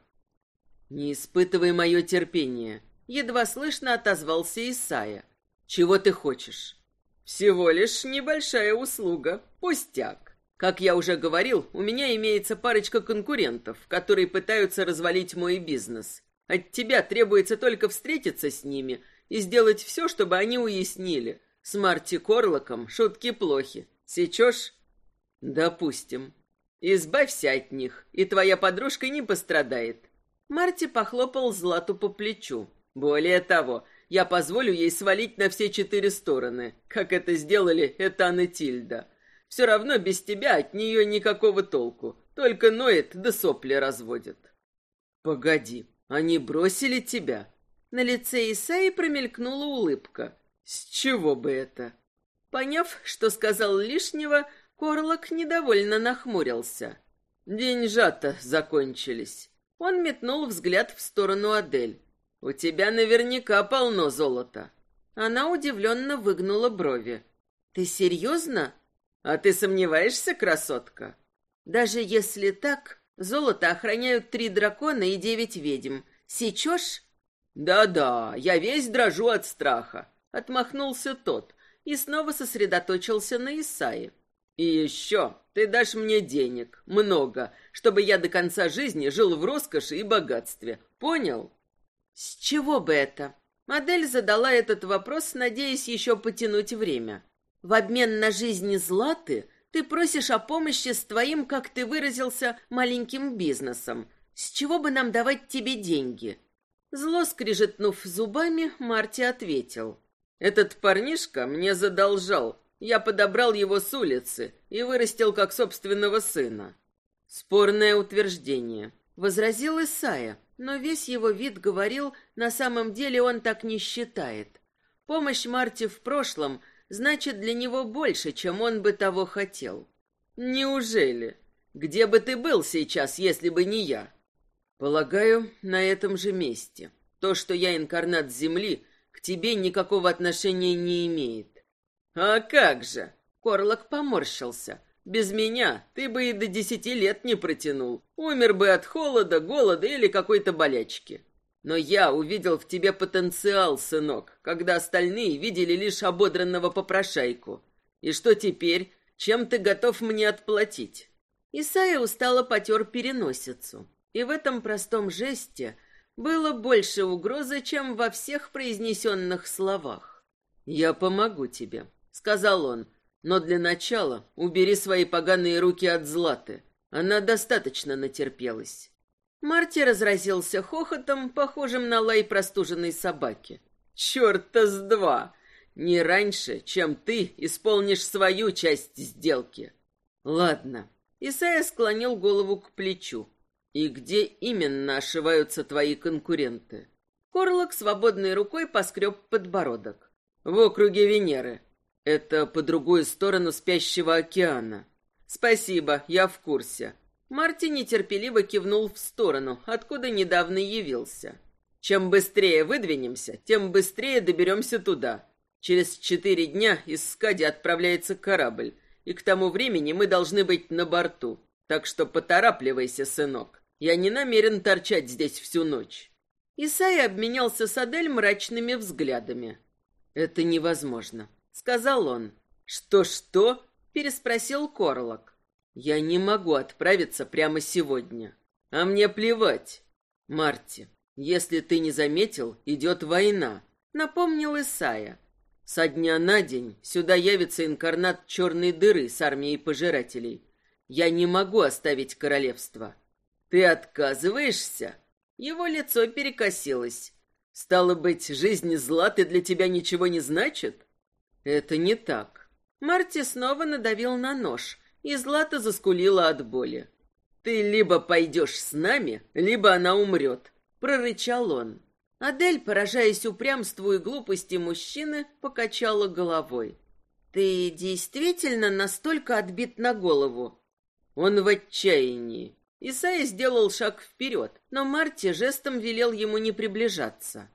«Не испытывай мое терпение», — едва слышно отозвался Исая. «Чего ты хочешь?» «Всего лишь небольшая услуга, пустяк. Как я уже говорил, у меня имеется парочка конкурентов, которые пытаются развалить мой бизнес. От тебя требуется только встретиться с ними — и сделать все, чтобы они уяснили. С Марти Корлоком шутки плохи. Сечешь? Допустим. Избавься от них, и твоя подружка не пострадает. Марти похлопал Злату по плечу. Более того, я позволю ей свалить на все четыре стороны, как это сделали Этан и Тильда. Все равно без тебя от нее никакого толку, только ноет да сопли разводит. Погоди, они бросили тебя? На лице Исаи промелькнула улыбка. С чего бы это? Поняв, что сказал лишнего, Корлок недовольно нахмурился. Деньжата закончились. Он метнул взгляд в сторону Адель. У тебя наверняка полно золота. Она удивленно выгнула брови. Ты серьезно? А ты сомневаешься, красотка? Даже если так, золото охраняют три дракона и девять ведьм. Сечешь? «Да-да, я весь дрожу от страха», — отмахнулся тот и снова сосредоточился на Исае. «И еще ты дашь мне денег, много, чтобы я до конца жизни жил в роскоши и богатстве. Понял?» «С чего бы это?» Модель задала этот вопрос, надеясь еще потянуть время. «В обмен на жизни Златы ты просишь о помощи с твоим, как ты выразился, маленьким бизнесом. С чего бы нам давать тебе деньги?» Зло скрежетнув зубами, Марти ответил. «Этот парнишка мне задолжал. Я подобрал его с улицы и вырастил как собственного сына». «Спорное утверждение», — возразил Исая, но весь его вид говорил, на самом деле он так не считает. Помощь Марти в прошлом значит для него больше, чем он бы того хотел. «Неужели? Где бы ты был сейчас, если бы не я? Полагаю, на этом же месте. То, что я инкарнат Земли, к тебе никакого отношения не имеет. А как же? Корлок поморщился. Без меня ты бы и до десяти лет не протянул. Умер бы от холода, голода или какой-то болячки. Но я увидел в тебе потенциал, сынок, когда остальные видели лишь ободранного попрошайку. И что теперь? Чем ты готов мне отплатить? Исайя устало потер переносицу. И в этом простом жесте было больше угрозы, чем во всех произнесенных словах. «Я помогу тебе», — сказал он, — «но для начала убери свои поганые руки от Златы. Она достаточно натерпелась». Марти разразился хохотом, похожим на лай простуженной собаки. «Черта с два! Не раньше, чем ты исполнишь свою часть сделки». «Ладно». Исайя склонил голову к плечу. «И где именно ошиваются твои конкуренты?» Корлок свободной рукой поскреб подбородок. «В округе Венеры. Это по другую сторону спящего океана. Спасибо, я в курсе». Марти нетерпеливо кивнул в сторону, откуда недавно явился. «Чем быстрее выдвинемся, тем быстрее доберемся туда. Через четыре дня из Скади отправляется корабль, и к тому времени мы должны быть на борту. Так что поторапливайся, сынок. Я не намерен торчать здесь всю ночь. Исай обменялся с Адель мрачными взглядами. «Это невозможно», — сказал он. «Что-что?» — переспросил Корлок. «Я не могу отправиться прямо сегодня. А мне плевать. Марти, если ты не заметил, идет война», — напомнил Исая. «Со дня на день сюда явится инкарнат черной дыры с армией пожирателей. Я не могу оставить королевство. «Ты отказываешься?» Его лицо перекосилось. «Стало быть, жизнь Златы для тебя ничего не значит?» «Это не так». Марти снова надавил на нож, и Злата заскулила от боли. «Ты либо пойдешь с нами, либо она умрет», — прорычал он. Адель, поражаясь упрямству и глупости мужчины, покачала головой. «Ты действительно настолько отбит на голову?» Он в отчаянии. Исайя сделал шаг вперед, но Марти жестом велел ему не приближаться.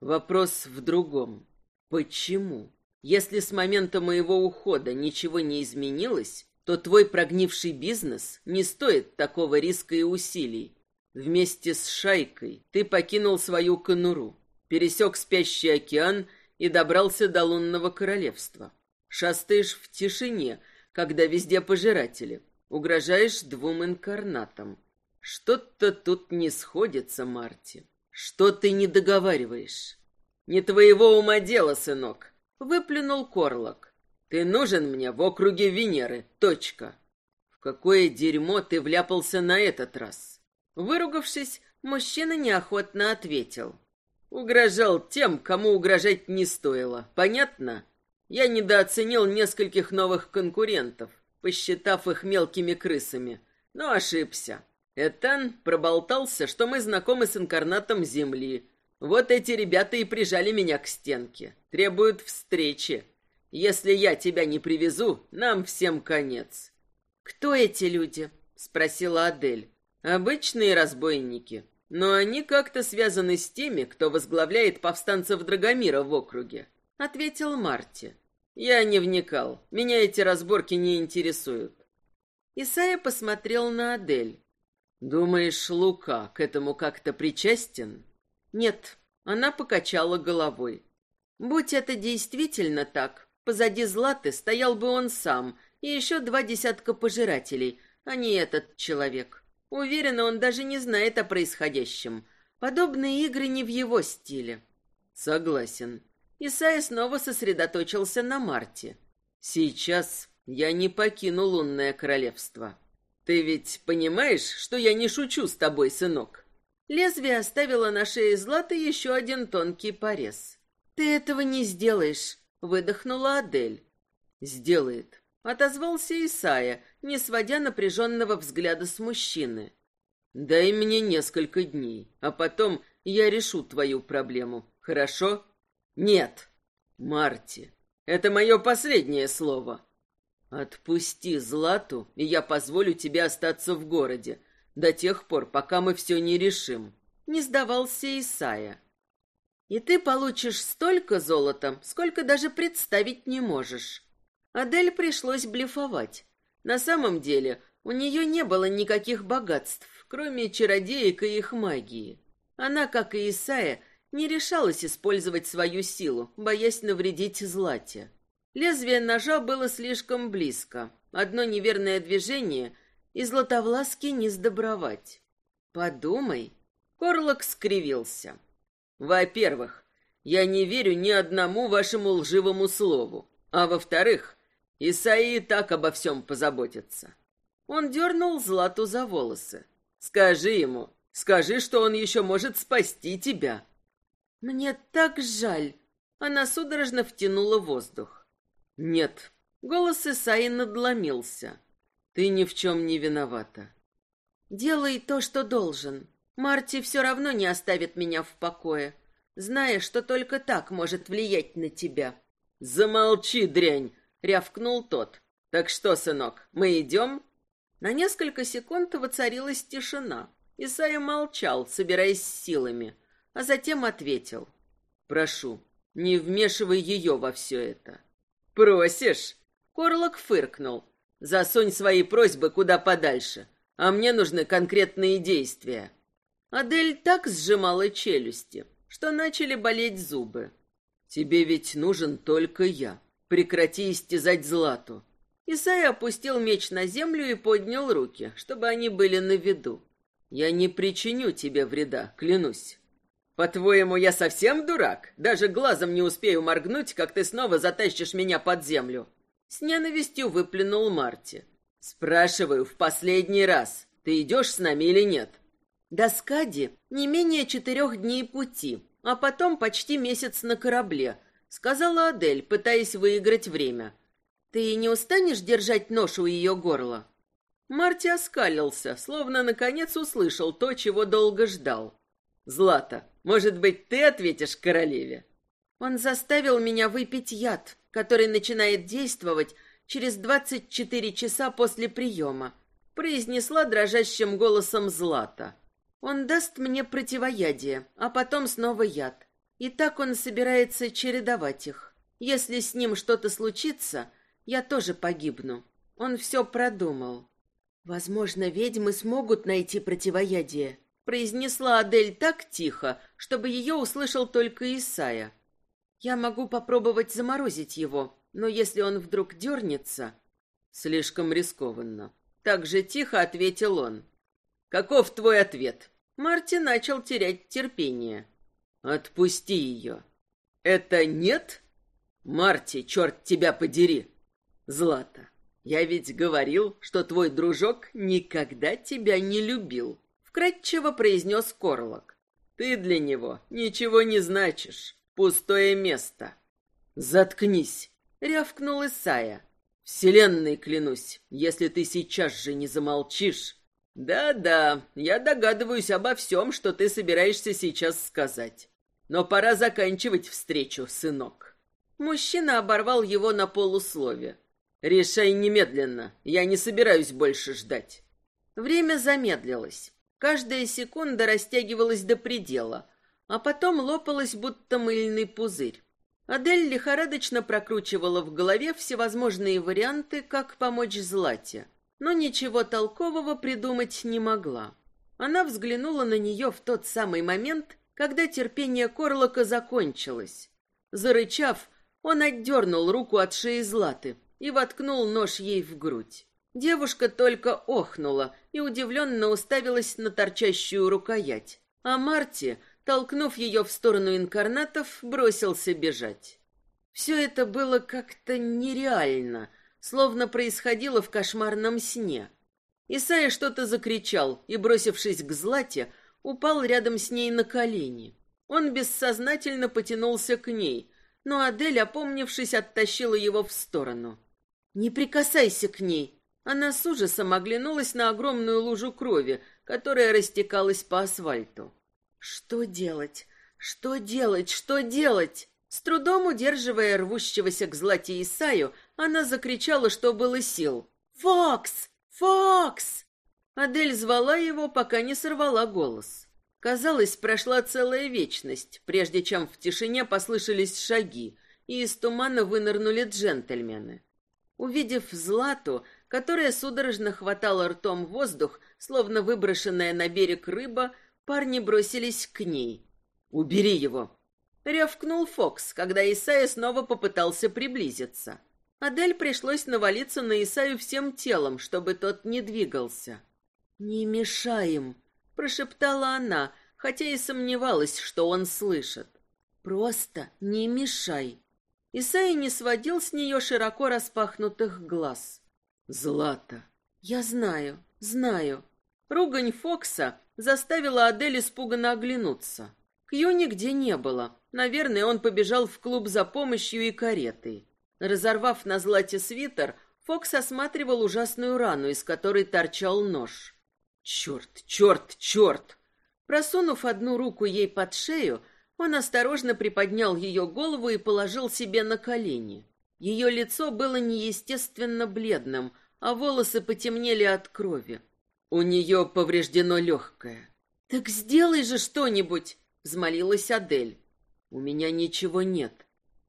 Вопрос в другом. Почему? Если с момента моего ухода ничего не изменилось, то твой прогнивший бизнес не стоит такого риска и усилий. Вместе с шайкой ты покинул свою конуру, пересек спящий океан и добрался до лунного королевства. Шастаешь в тишине, когда везде пожиратели, Угрожаешь двум инкарнатам. Что-то тут не сходится, Марти. Что ты не договариваешь? Не твоего ума дело, сынок, выплюнул Корлок. Ты нужен мне в округе Венеры. Точка. В какое дерьмо ты вляпался на этот раз? Выругавшись, мужчина неохотно ответил. Угрожал тем, кому угрожать не стоило. Понятно? Я недооценил нескольких новых конкурентов посчитав их мелкими крысами, но ошибся. Этан проболтался, что мы знакомы с инкарнатом Земли. Вот эти ребята и прижали меня к стенке. Требуют встречи. Если я тебя не привезу, нам всем конец. Кто эти люди? спросила Адель. Обычные разбойники, но они как-то связаны с теми, кто возглавляет повстанцев Драгомира в округе, ответил Марти. Я не вникал. Меня эти разборки не интересуют. Исайя посмотрел на Адель. Думаешь, Лука к этому как-то причастен? Нет, она покачала головой. Будь это действительно так, позади Златы стоял бы он сам и еще два десятка пожирателей, а не этот человек. Уверена, он даже не знает о происходящем. Подобные игры не в его стиле. Согласен. Исайя снова сосредоточился на Марте. «Сейчас я не покину лунное королевство. Ты ведь понимаешь, что я не шучу с тобой, сынок?» Лезвие оставило на шее Златы еще один тонкий порез. «Ты этого не сделаешь», — выдохнула Адель. «Сделает», — отозвался Исайя, не сводя напряженного взгляда с мужчины. «Дай мне несколько дней, а потом я решу твою проблему, хорошо?» Нет. Марти, это мое последнее слово. Отпусти Злату, и я позволю тебе остаться в городе до тех пор, пока мы все не решим. Не сдавался Исая. И ты получишь столько золота, сколько даже представить не можешь. Адель пришлось блефовать. На самом деле, у нее не было никаких богатств, кроме чародеек и их магии. Она, как и Исая, не решалась использовать свою силу, боясь навредить Злате. Лезвие ножа было слишком близко. Одно неверное движение, и Златовласки не сдобровать. Подумай. Корлок скривился. Во-первых, я не верю ни одному вашему лживому слову. А во-вторых, Исаи так обо всем позаботится. Он дернул Злату за волосы. Скажи ему, скажи, что он еще может спасти тебя. Мне так жаль. Она судорожно втянула воздух. Нет, голос Исаи надломился. Ты ни в чем не виновата. Делай то, что должен. Марти все равно не оставит меня в покое, зная, что только так может влиять на тебя. Замолчи, дрянь, рявкнул тот. Так что, сынок, мы идем?» На несколько секунд воцарилась тишина. Исайя молчал, собираясь силами, а затем ответил. «Прошу, не вмешивай ее во все это». «Просишь?» Корлок фыркнул. «Засунь свои просьбы куда подальше, а мне нужны конкретные действия». Адель так сжимала челюсти, что начали болеть зубы. «Тебе ведь нужен только я. Прекрати истязать Злату». Исай опустил меч на землю и поднял руки, чтобы они были на виду. «Я не причиню тебе вреда, клянусь». «По-твоему, я совсем дурак? Даже глазом не успею моргнуть, как ты снова затащишь меня под землю». С ненавистью выплюнул Марти. «Спрашиваю в последний раз, ты идешь с нами или нет?» До Скади не менее четырех дней пути, а потом почти месяц на корабле, сказала Адель, пытаясь выиграть время. Ты не устанешь держать нож у ее горла? Марти оскалился, словно наконец услышал то, чего долго ждал. Злата, может быть, ты ответишь королеве? Он заставил меня выпить яд, который начинает действовать через двадцать четыре часа после приема, произнесла дрожащим голосом Злата. Он даст мне противоядие, а потом снова яд. И так он собирается чередовать их. Если с ним что-то случится, я тоже погибну. Он все продумал. Возможно, ведьмы смогут найти противоядие, произнесла Адель так тихо, чтобы ее услышал только Исая. Я могу попробовать заморозить его, но если он вдруг дернется... Слишком рискованно. Так же тихо ответил он. Каков твой ответ? Марти начал терять терпение. Отпусти ее. Это нет? Марти, черт тебя подери. Злата, я ведь говорил, что твой дружок никогда тебя не любил. Вкратчиво произнес Корлок. Ты для него ничего не значишь. Пустое место. Заткнись, рявкнул Исая. Вселенной клянусь, если ты сейчас же не замолчишь, «Да-да, я догадываюсь обо всем, что ты собираешься сейчас сказать. Но пора заканчивать встречу, сынок». Мужчина оборвал его на полуслове. «Решай немедленно, я не собираюсь больше ждать». Время замедлилось. Каждая секунда растягивалась до предела, а потом лопалась, будто мыльный пузырь. Адель лихорадочно прокручивала в голове всевозможные варианты, как помочь Злате но ничего толкового придумать не могла. Она взглянула на нее в тот самый момент, когда терпение Корлока закончилось. Зарычав, он отдернул руку от шеи Златы и воткнул нож ей в грудь. Девушка только охнула и удивленно уставилась на торчащую рукоять, а Марти, толкнув ее в сторону инкарнатов, бросился бежать. Все это было как-то нереально — словно происходило в кошмарном сне. Исайя что-то закричал и, бросившись к Злате, упал рядом с ней на колени. Он бессознательно потянулся к ней, но Адель, опомнившись, оттащила его в сторону. «Не прикасайся к ней!» Она с ужасом оглянулась на огромную лужу крови, которая растекалась по асфальту. «Что делать? Что делать? Что делать?» С трудом удерживая рвущегося к злате Исаю, она закричала, что было сил. «Фокс! Фокс!» Адель звала его, пока не сорвала голос. Казалось, прошла целая вечность, прежде чем в тишине послышались шаги, и из тумана вынырнули джентльмены. Увидев Злату, которая судорожно хватала ртом воздух, словно выброшенная на берег рыба, парни бросились к ней. «Убери его!» Рявкнул Фокс, когда Исайя снова попытался приблизиться. Адель пришлось навалиться на Исаю всем телом, чтобы тот не двигался. «Не мешаем!» прошептала она, хотя и сомневалась, что он слышит. Просто не мешай. Исай не сводил с нее широко распахнутых глаз. Злата. Я знаю, знаю. Ругань Фокса заставила Адель испуганно оглянуться. Кью нигде не было. Наверное, он побежал в клуб за помощью и каретой. Разорвав на Злате свитер, Фокс осматривал ужасную рану, из которой торчал нож. Черт, черт, черт! Просунув одну руку ей под шею, он осторожно приподнял ее голову и положил себе на колени. Ее лицо было неестественно бледным, а волосы потемнели от крови. У нее повреждено легкое. «Так сделай же что-нибудь!» — взмолилась Адель. «У меня ничего нет».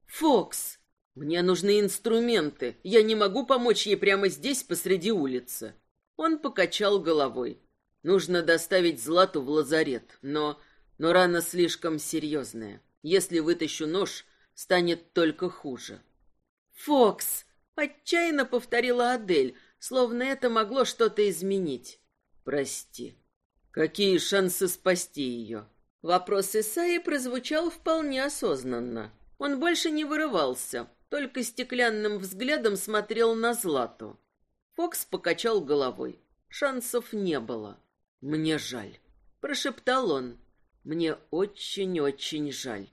«Фокс!» «Мне нужны инструменты. Я не могу помочь ей прямо здесь, посреди улицы». Он покачал головой. Нужно доставить Злату в лазарет, но... Но рана слишком серьезная. Если вытащу нож, станет только хуже. «Фокс!» — отчаянно повторила Адель, словно это могло что-то изменить. «Прости. Какие шансы спасти ее?» Вопрос Исаи прозвучал вполне осознанно. Он больше не вырывался, только стеклянным взглядом смотрел на Злату. Фокс покачал головой. Шансов не было. «Мне жаль», — прошептал он. «Мне очень-очень жаль».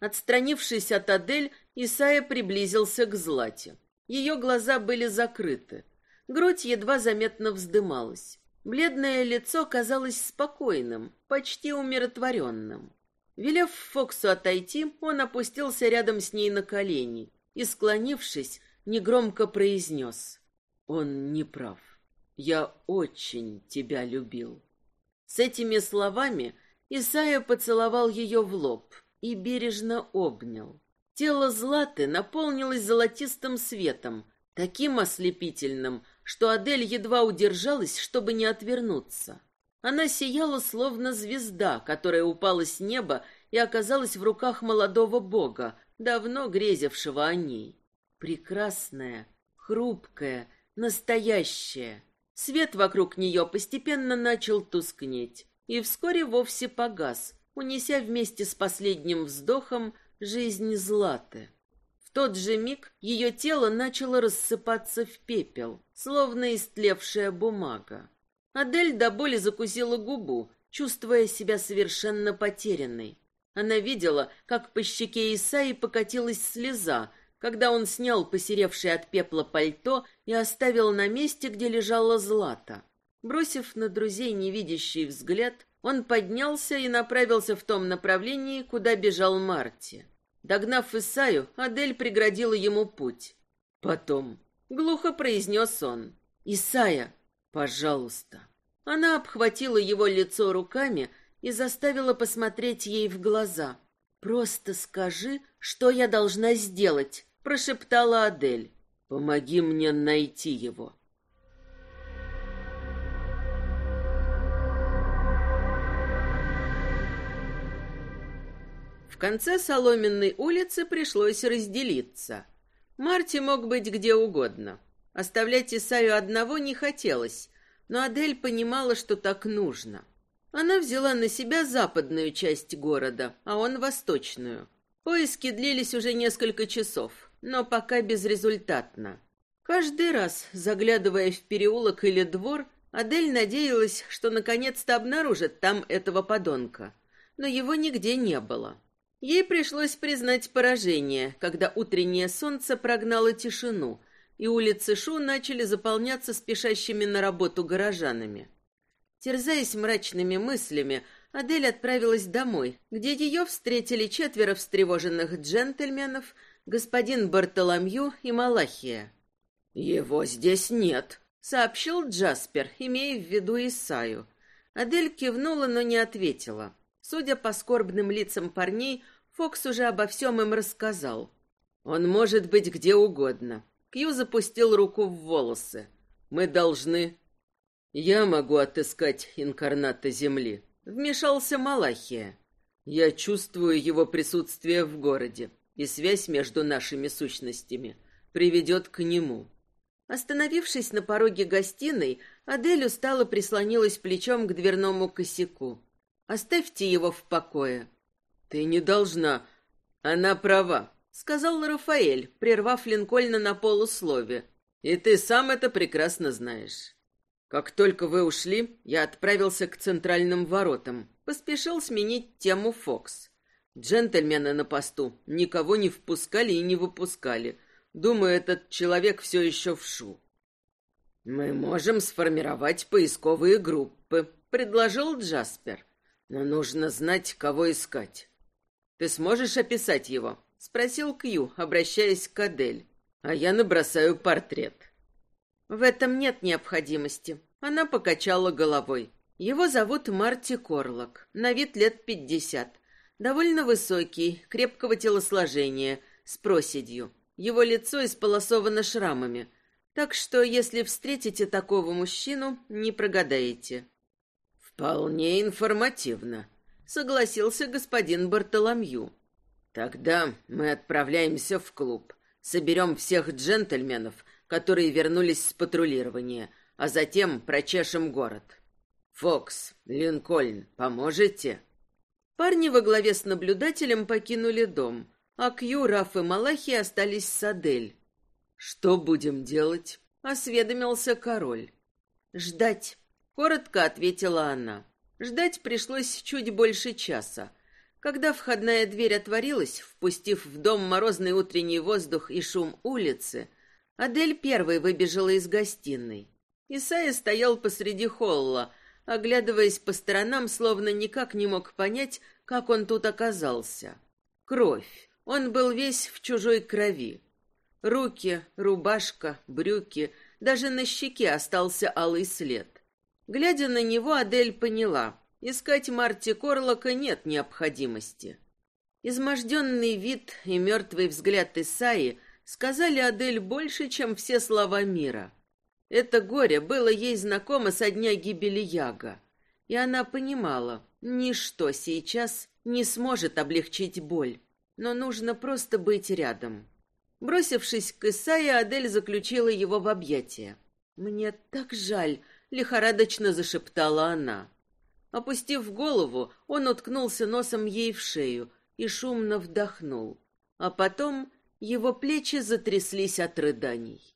Отстранившись от Адель, Исая приблизился к Злате. Ее глаза были закрыты. Грудь едва заметно вздымалась. Бледное лицо казалось спокойным, почти умиротворенным. Велев Фоксу отойти, он опустился рядом с ней на колени и, склонившись, негромко произнес. Он не прав. Я очень тебя любил. С этими словами Исайя поцеловал ее в лоб и бережно обнял. Тело Златы наполнилось золотистым светом, таким ослепительным, что Адель едва удержалась, чтобы не отвернуться. Она сияла словно звезда, которая упала с неба и оказалась в руках молодого бога, давно грезившего о ней. Прекрасная, хрупкая, настоящая. Свет вокруг нее постепенно начал тускнеть и вскоре вовсе погас, унеся вместе с последним вздохом жизнь Златы. В тот же миг ее тело начало рассыпаться в пепел, словно истлевшая бумага. Адель до боли закусила губу, чувствуя себя совершенно потерянной. Она видела, как по щеке Исаи покатилась слеза, когда он снял посеревшее от пепла пальто и оставил на месте, где лежала злата. Бросив на друзей невидящий взгляд, он поднялся и направился в том направлении, куда бежал Марти. Догнав Исаю, Адель преградила ему путь. Потом, глухо произнес он, «Исая, пожалуйста». Она обхватила его лицо руками и заставила посмотреть ей в глаза. «Просто скажи, что я должна сделать», прошептала Адель. Помоги мне найти его. В конце соломенной улицы пришлось разделиться. Марти мог быть где угодно. Оставлять Исаю одного не хотелось, но Адель понимала, что так нужно. Она взяла на себя западную часть города, а он восточную. Поиски длились уже несколько часов но пока безрезультатно. Каждый раз, заглядывая в переулок или двор, Адель надеялась, что наконец-то обнаружит там этого подонка. Но его нигде не было. Ей пришлось признать поражение, когда утреннее солнце прогнало тишину, и улицы Шу начали заполняться спешащими на работу горожанами. Терзаясь мрачными мыслями, Адель отправилась домой, где ее встретили четверо встревоженных джентльменов, господин Бартоломью и Малахия. «Его здесь нет», — сообщил Джаспер, имея в виду Исаю. Адель кивнула, но не ответила. Судя по скорбным лицам парней, Фокс уже обо всем им рассказал. «Он может быть где угодно». Кью запустил руку в волосы. «Мы должны...» «Я могу отыскать инкарната Земли», — вмешался Малахия. «Я чувствую его присутствие в городе, и связь между нашими сущностями приведет к нему». Остановившись на пороге гостиной, Адель устало прислонилась плечом к дверному косяку. «Оставьте его в покое». «Ты не должна. Она права», — сказал Рафаэль, прервав Линкольна на полуслове. «И ты сам это прекрасно знаешь». Как только вы ушли, я отправился к центральным воротам. Поспешил сменить тему Фокс. Джентльмены на посту никого не впускали и не выпускали. Думаю, этот человек все еще в шу. «Мы можем сформировать поисковые группы», — предложил Джаспер. «Но нужно знать, кого искать». «Ты сможешь описать его?» — спросил Кью, обращаясь к Адель. «А я набросаю портрет». «В этом нет необходимости». Она покачала головой. Его зовут Марти Корлок, на вид лет пятьдесят. Довольно высокий, крепкого телосложения, с проседью. Его лицо исполосовано шрамами, так что, если встретите такого мужчину, не прогадаете. Вполне информативно, согласился господин Бартоломью. Тогда мы отправляемся в клуб, соберем всех джентльменов, которые вернулись с патрулирования, а затем прочешем город. Фокс, Линкольн, поможете? Парни во главе с наблюдателем покинули дом, а Кью, Раф и Малахи остались с Адель. «Что будем делать?» — осведомился король. «Ждать», — коротко ответила она. Ждать пришлось чуть больше часа. Когда входная дверь отворилась, впустив в дом морозный утренний воздух и шум улицы, Адель первой выбежала из гостиной. Исайя стоял посреди холла, оглядываясь по сторонам, словно никак не мог понять, как он тут оказался. Кровь. Он был весь в чужой крови. Руки, рубашка, брюки, даже на щеке остался алый след. Глядя на него, Адель поняла, искать Марти Корлока нет необходимости. Изможденный вид и мертвый взгляд Исаи сказали Адель больше, чем все слова мира. Это горе было ей знакомо со дня гибели Яга, и она понимала, ничто сейчас не сможет облегчить боль но нужно просто быть рядом. Бросившись к Исае, Адель заключила его в объятия. «Мне так жаль», — лихорадочно зашептала она. Опустив голову, он уткнулся носом ей в шею и шумно вдохнул. А потом его плечи затряслись от рыданий.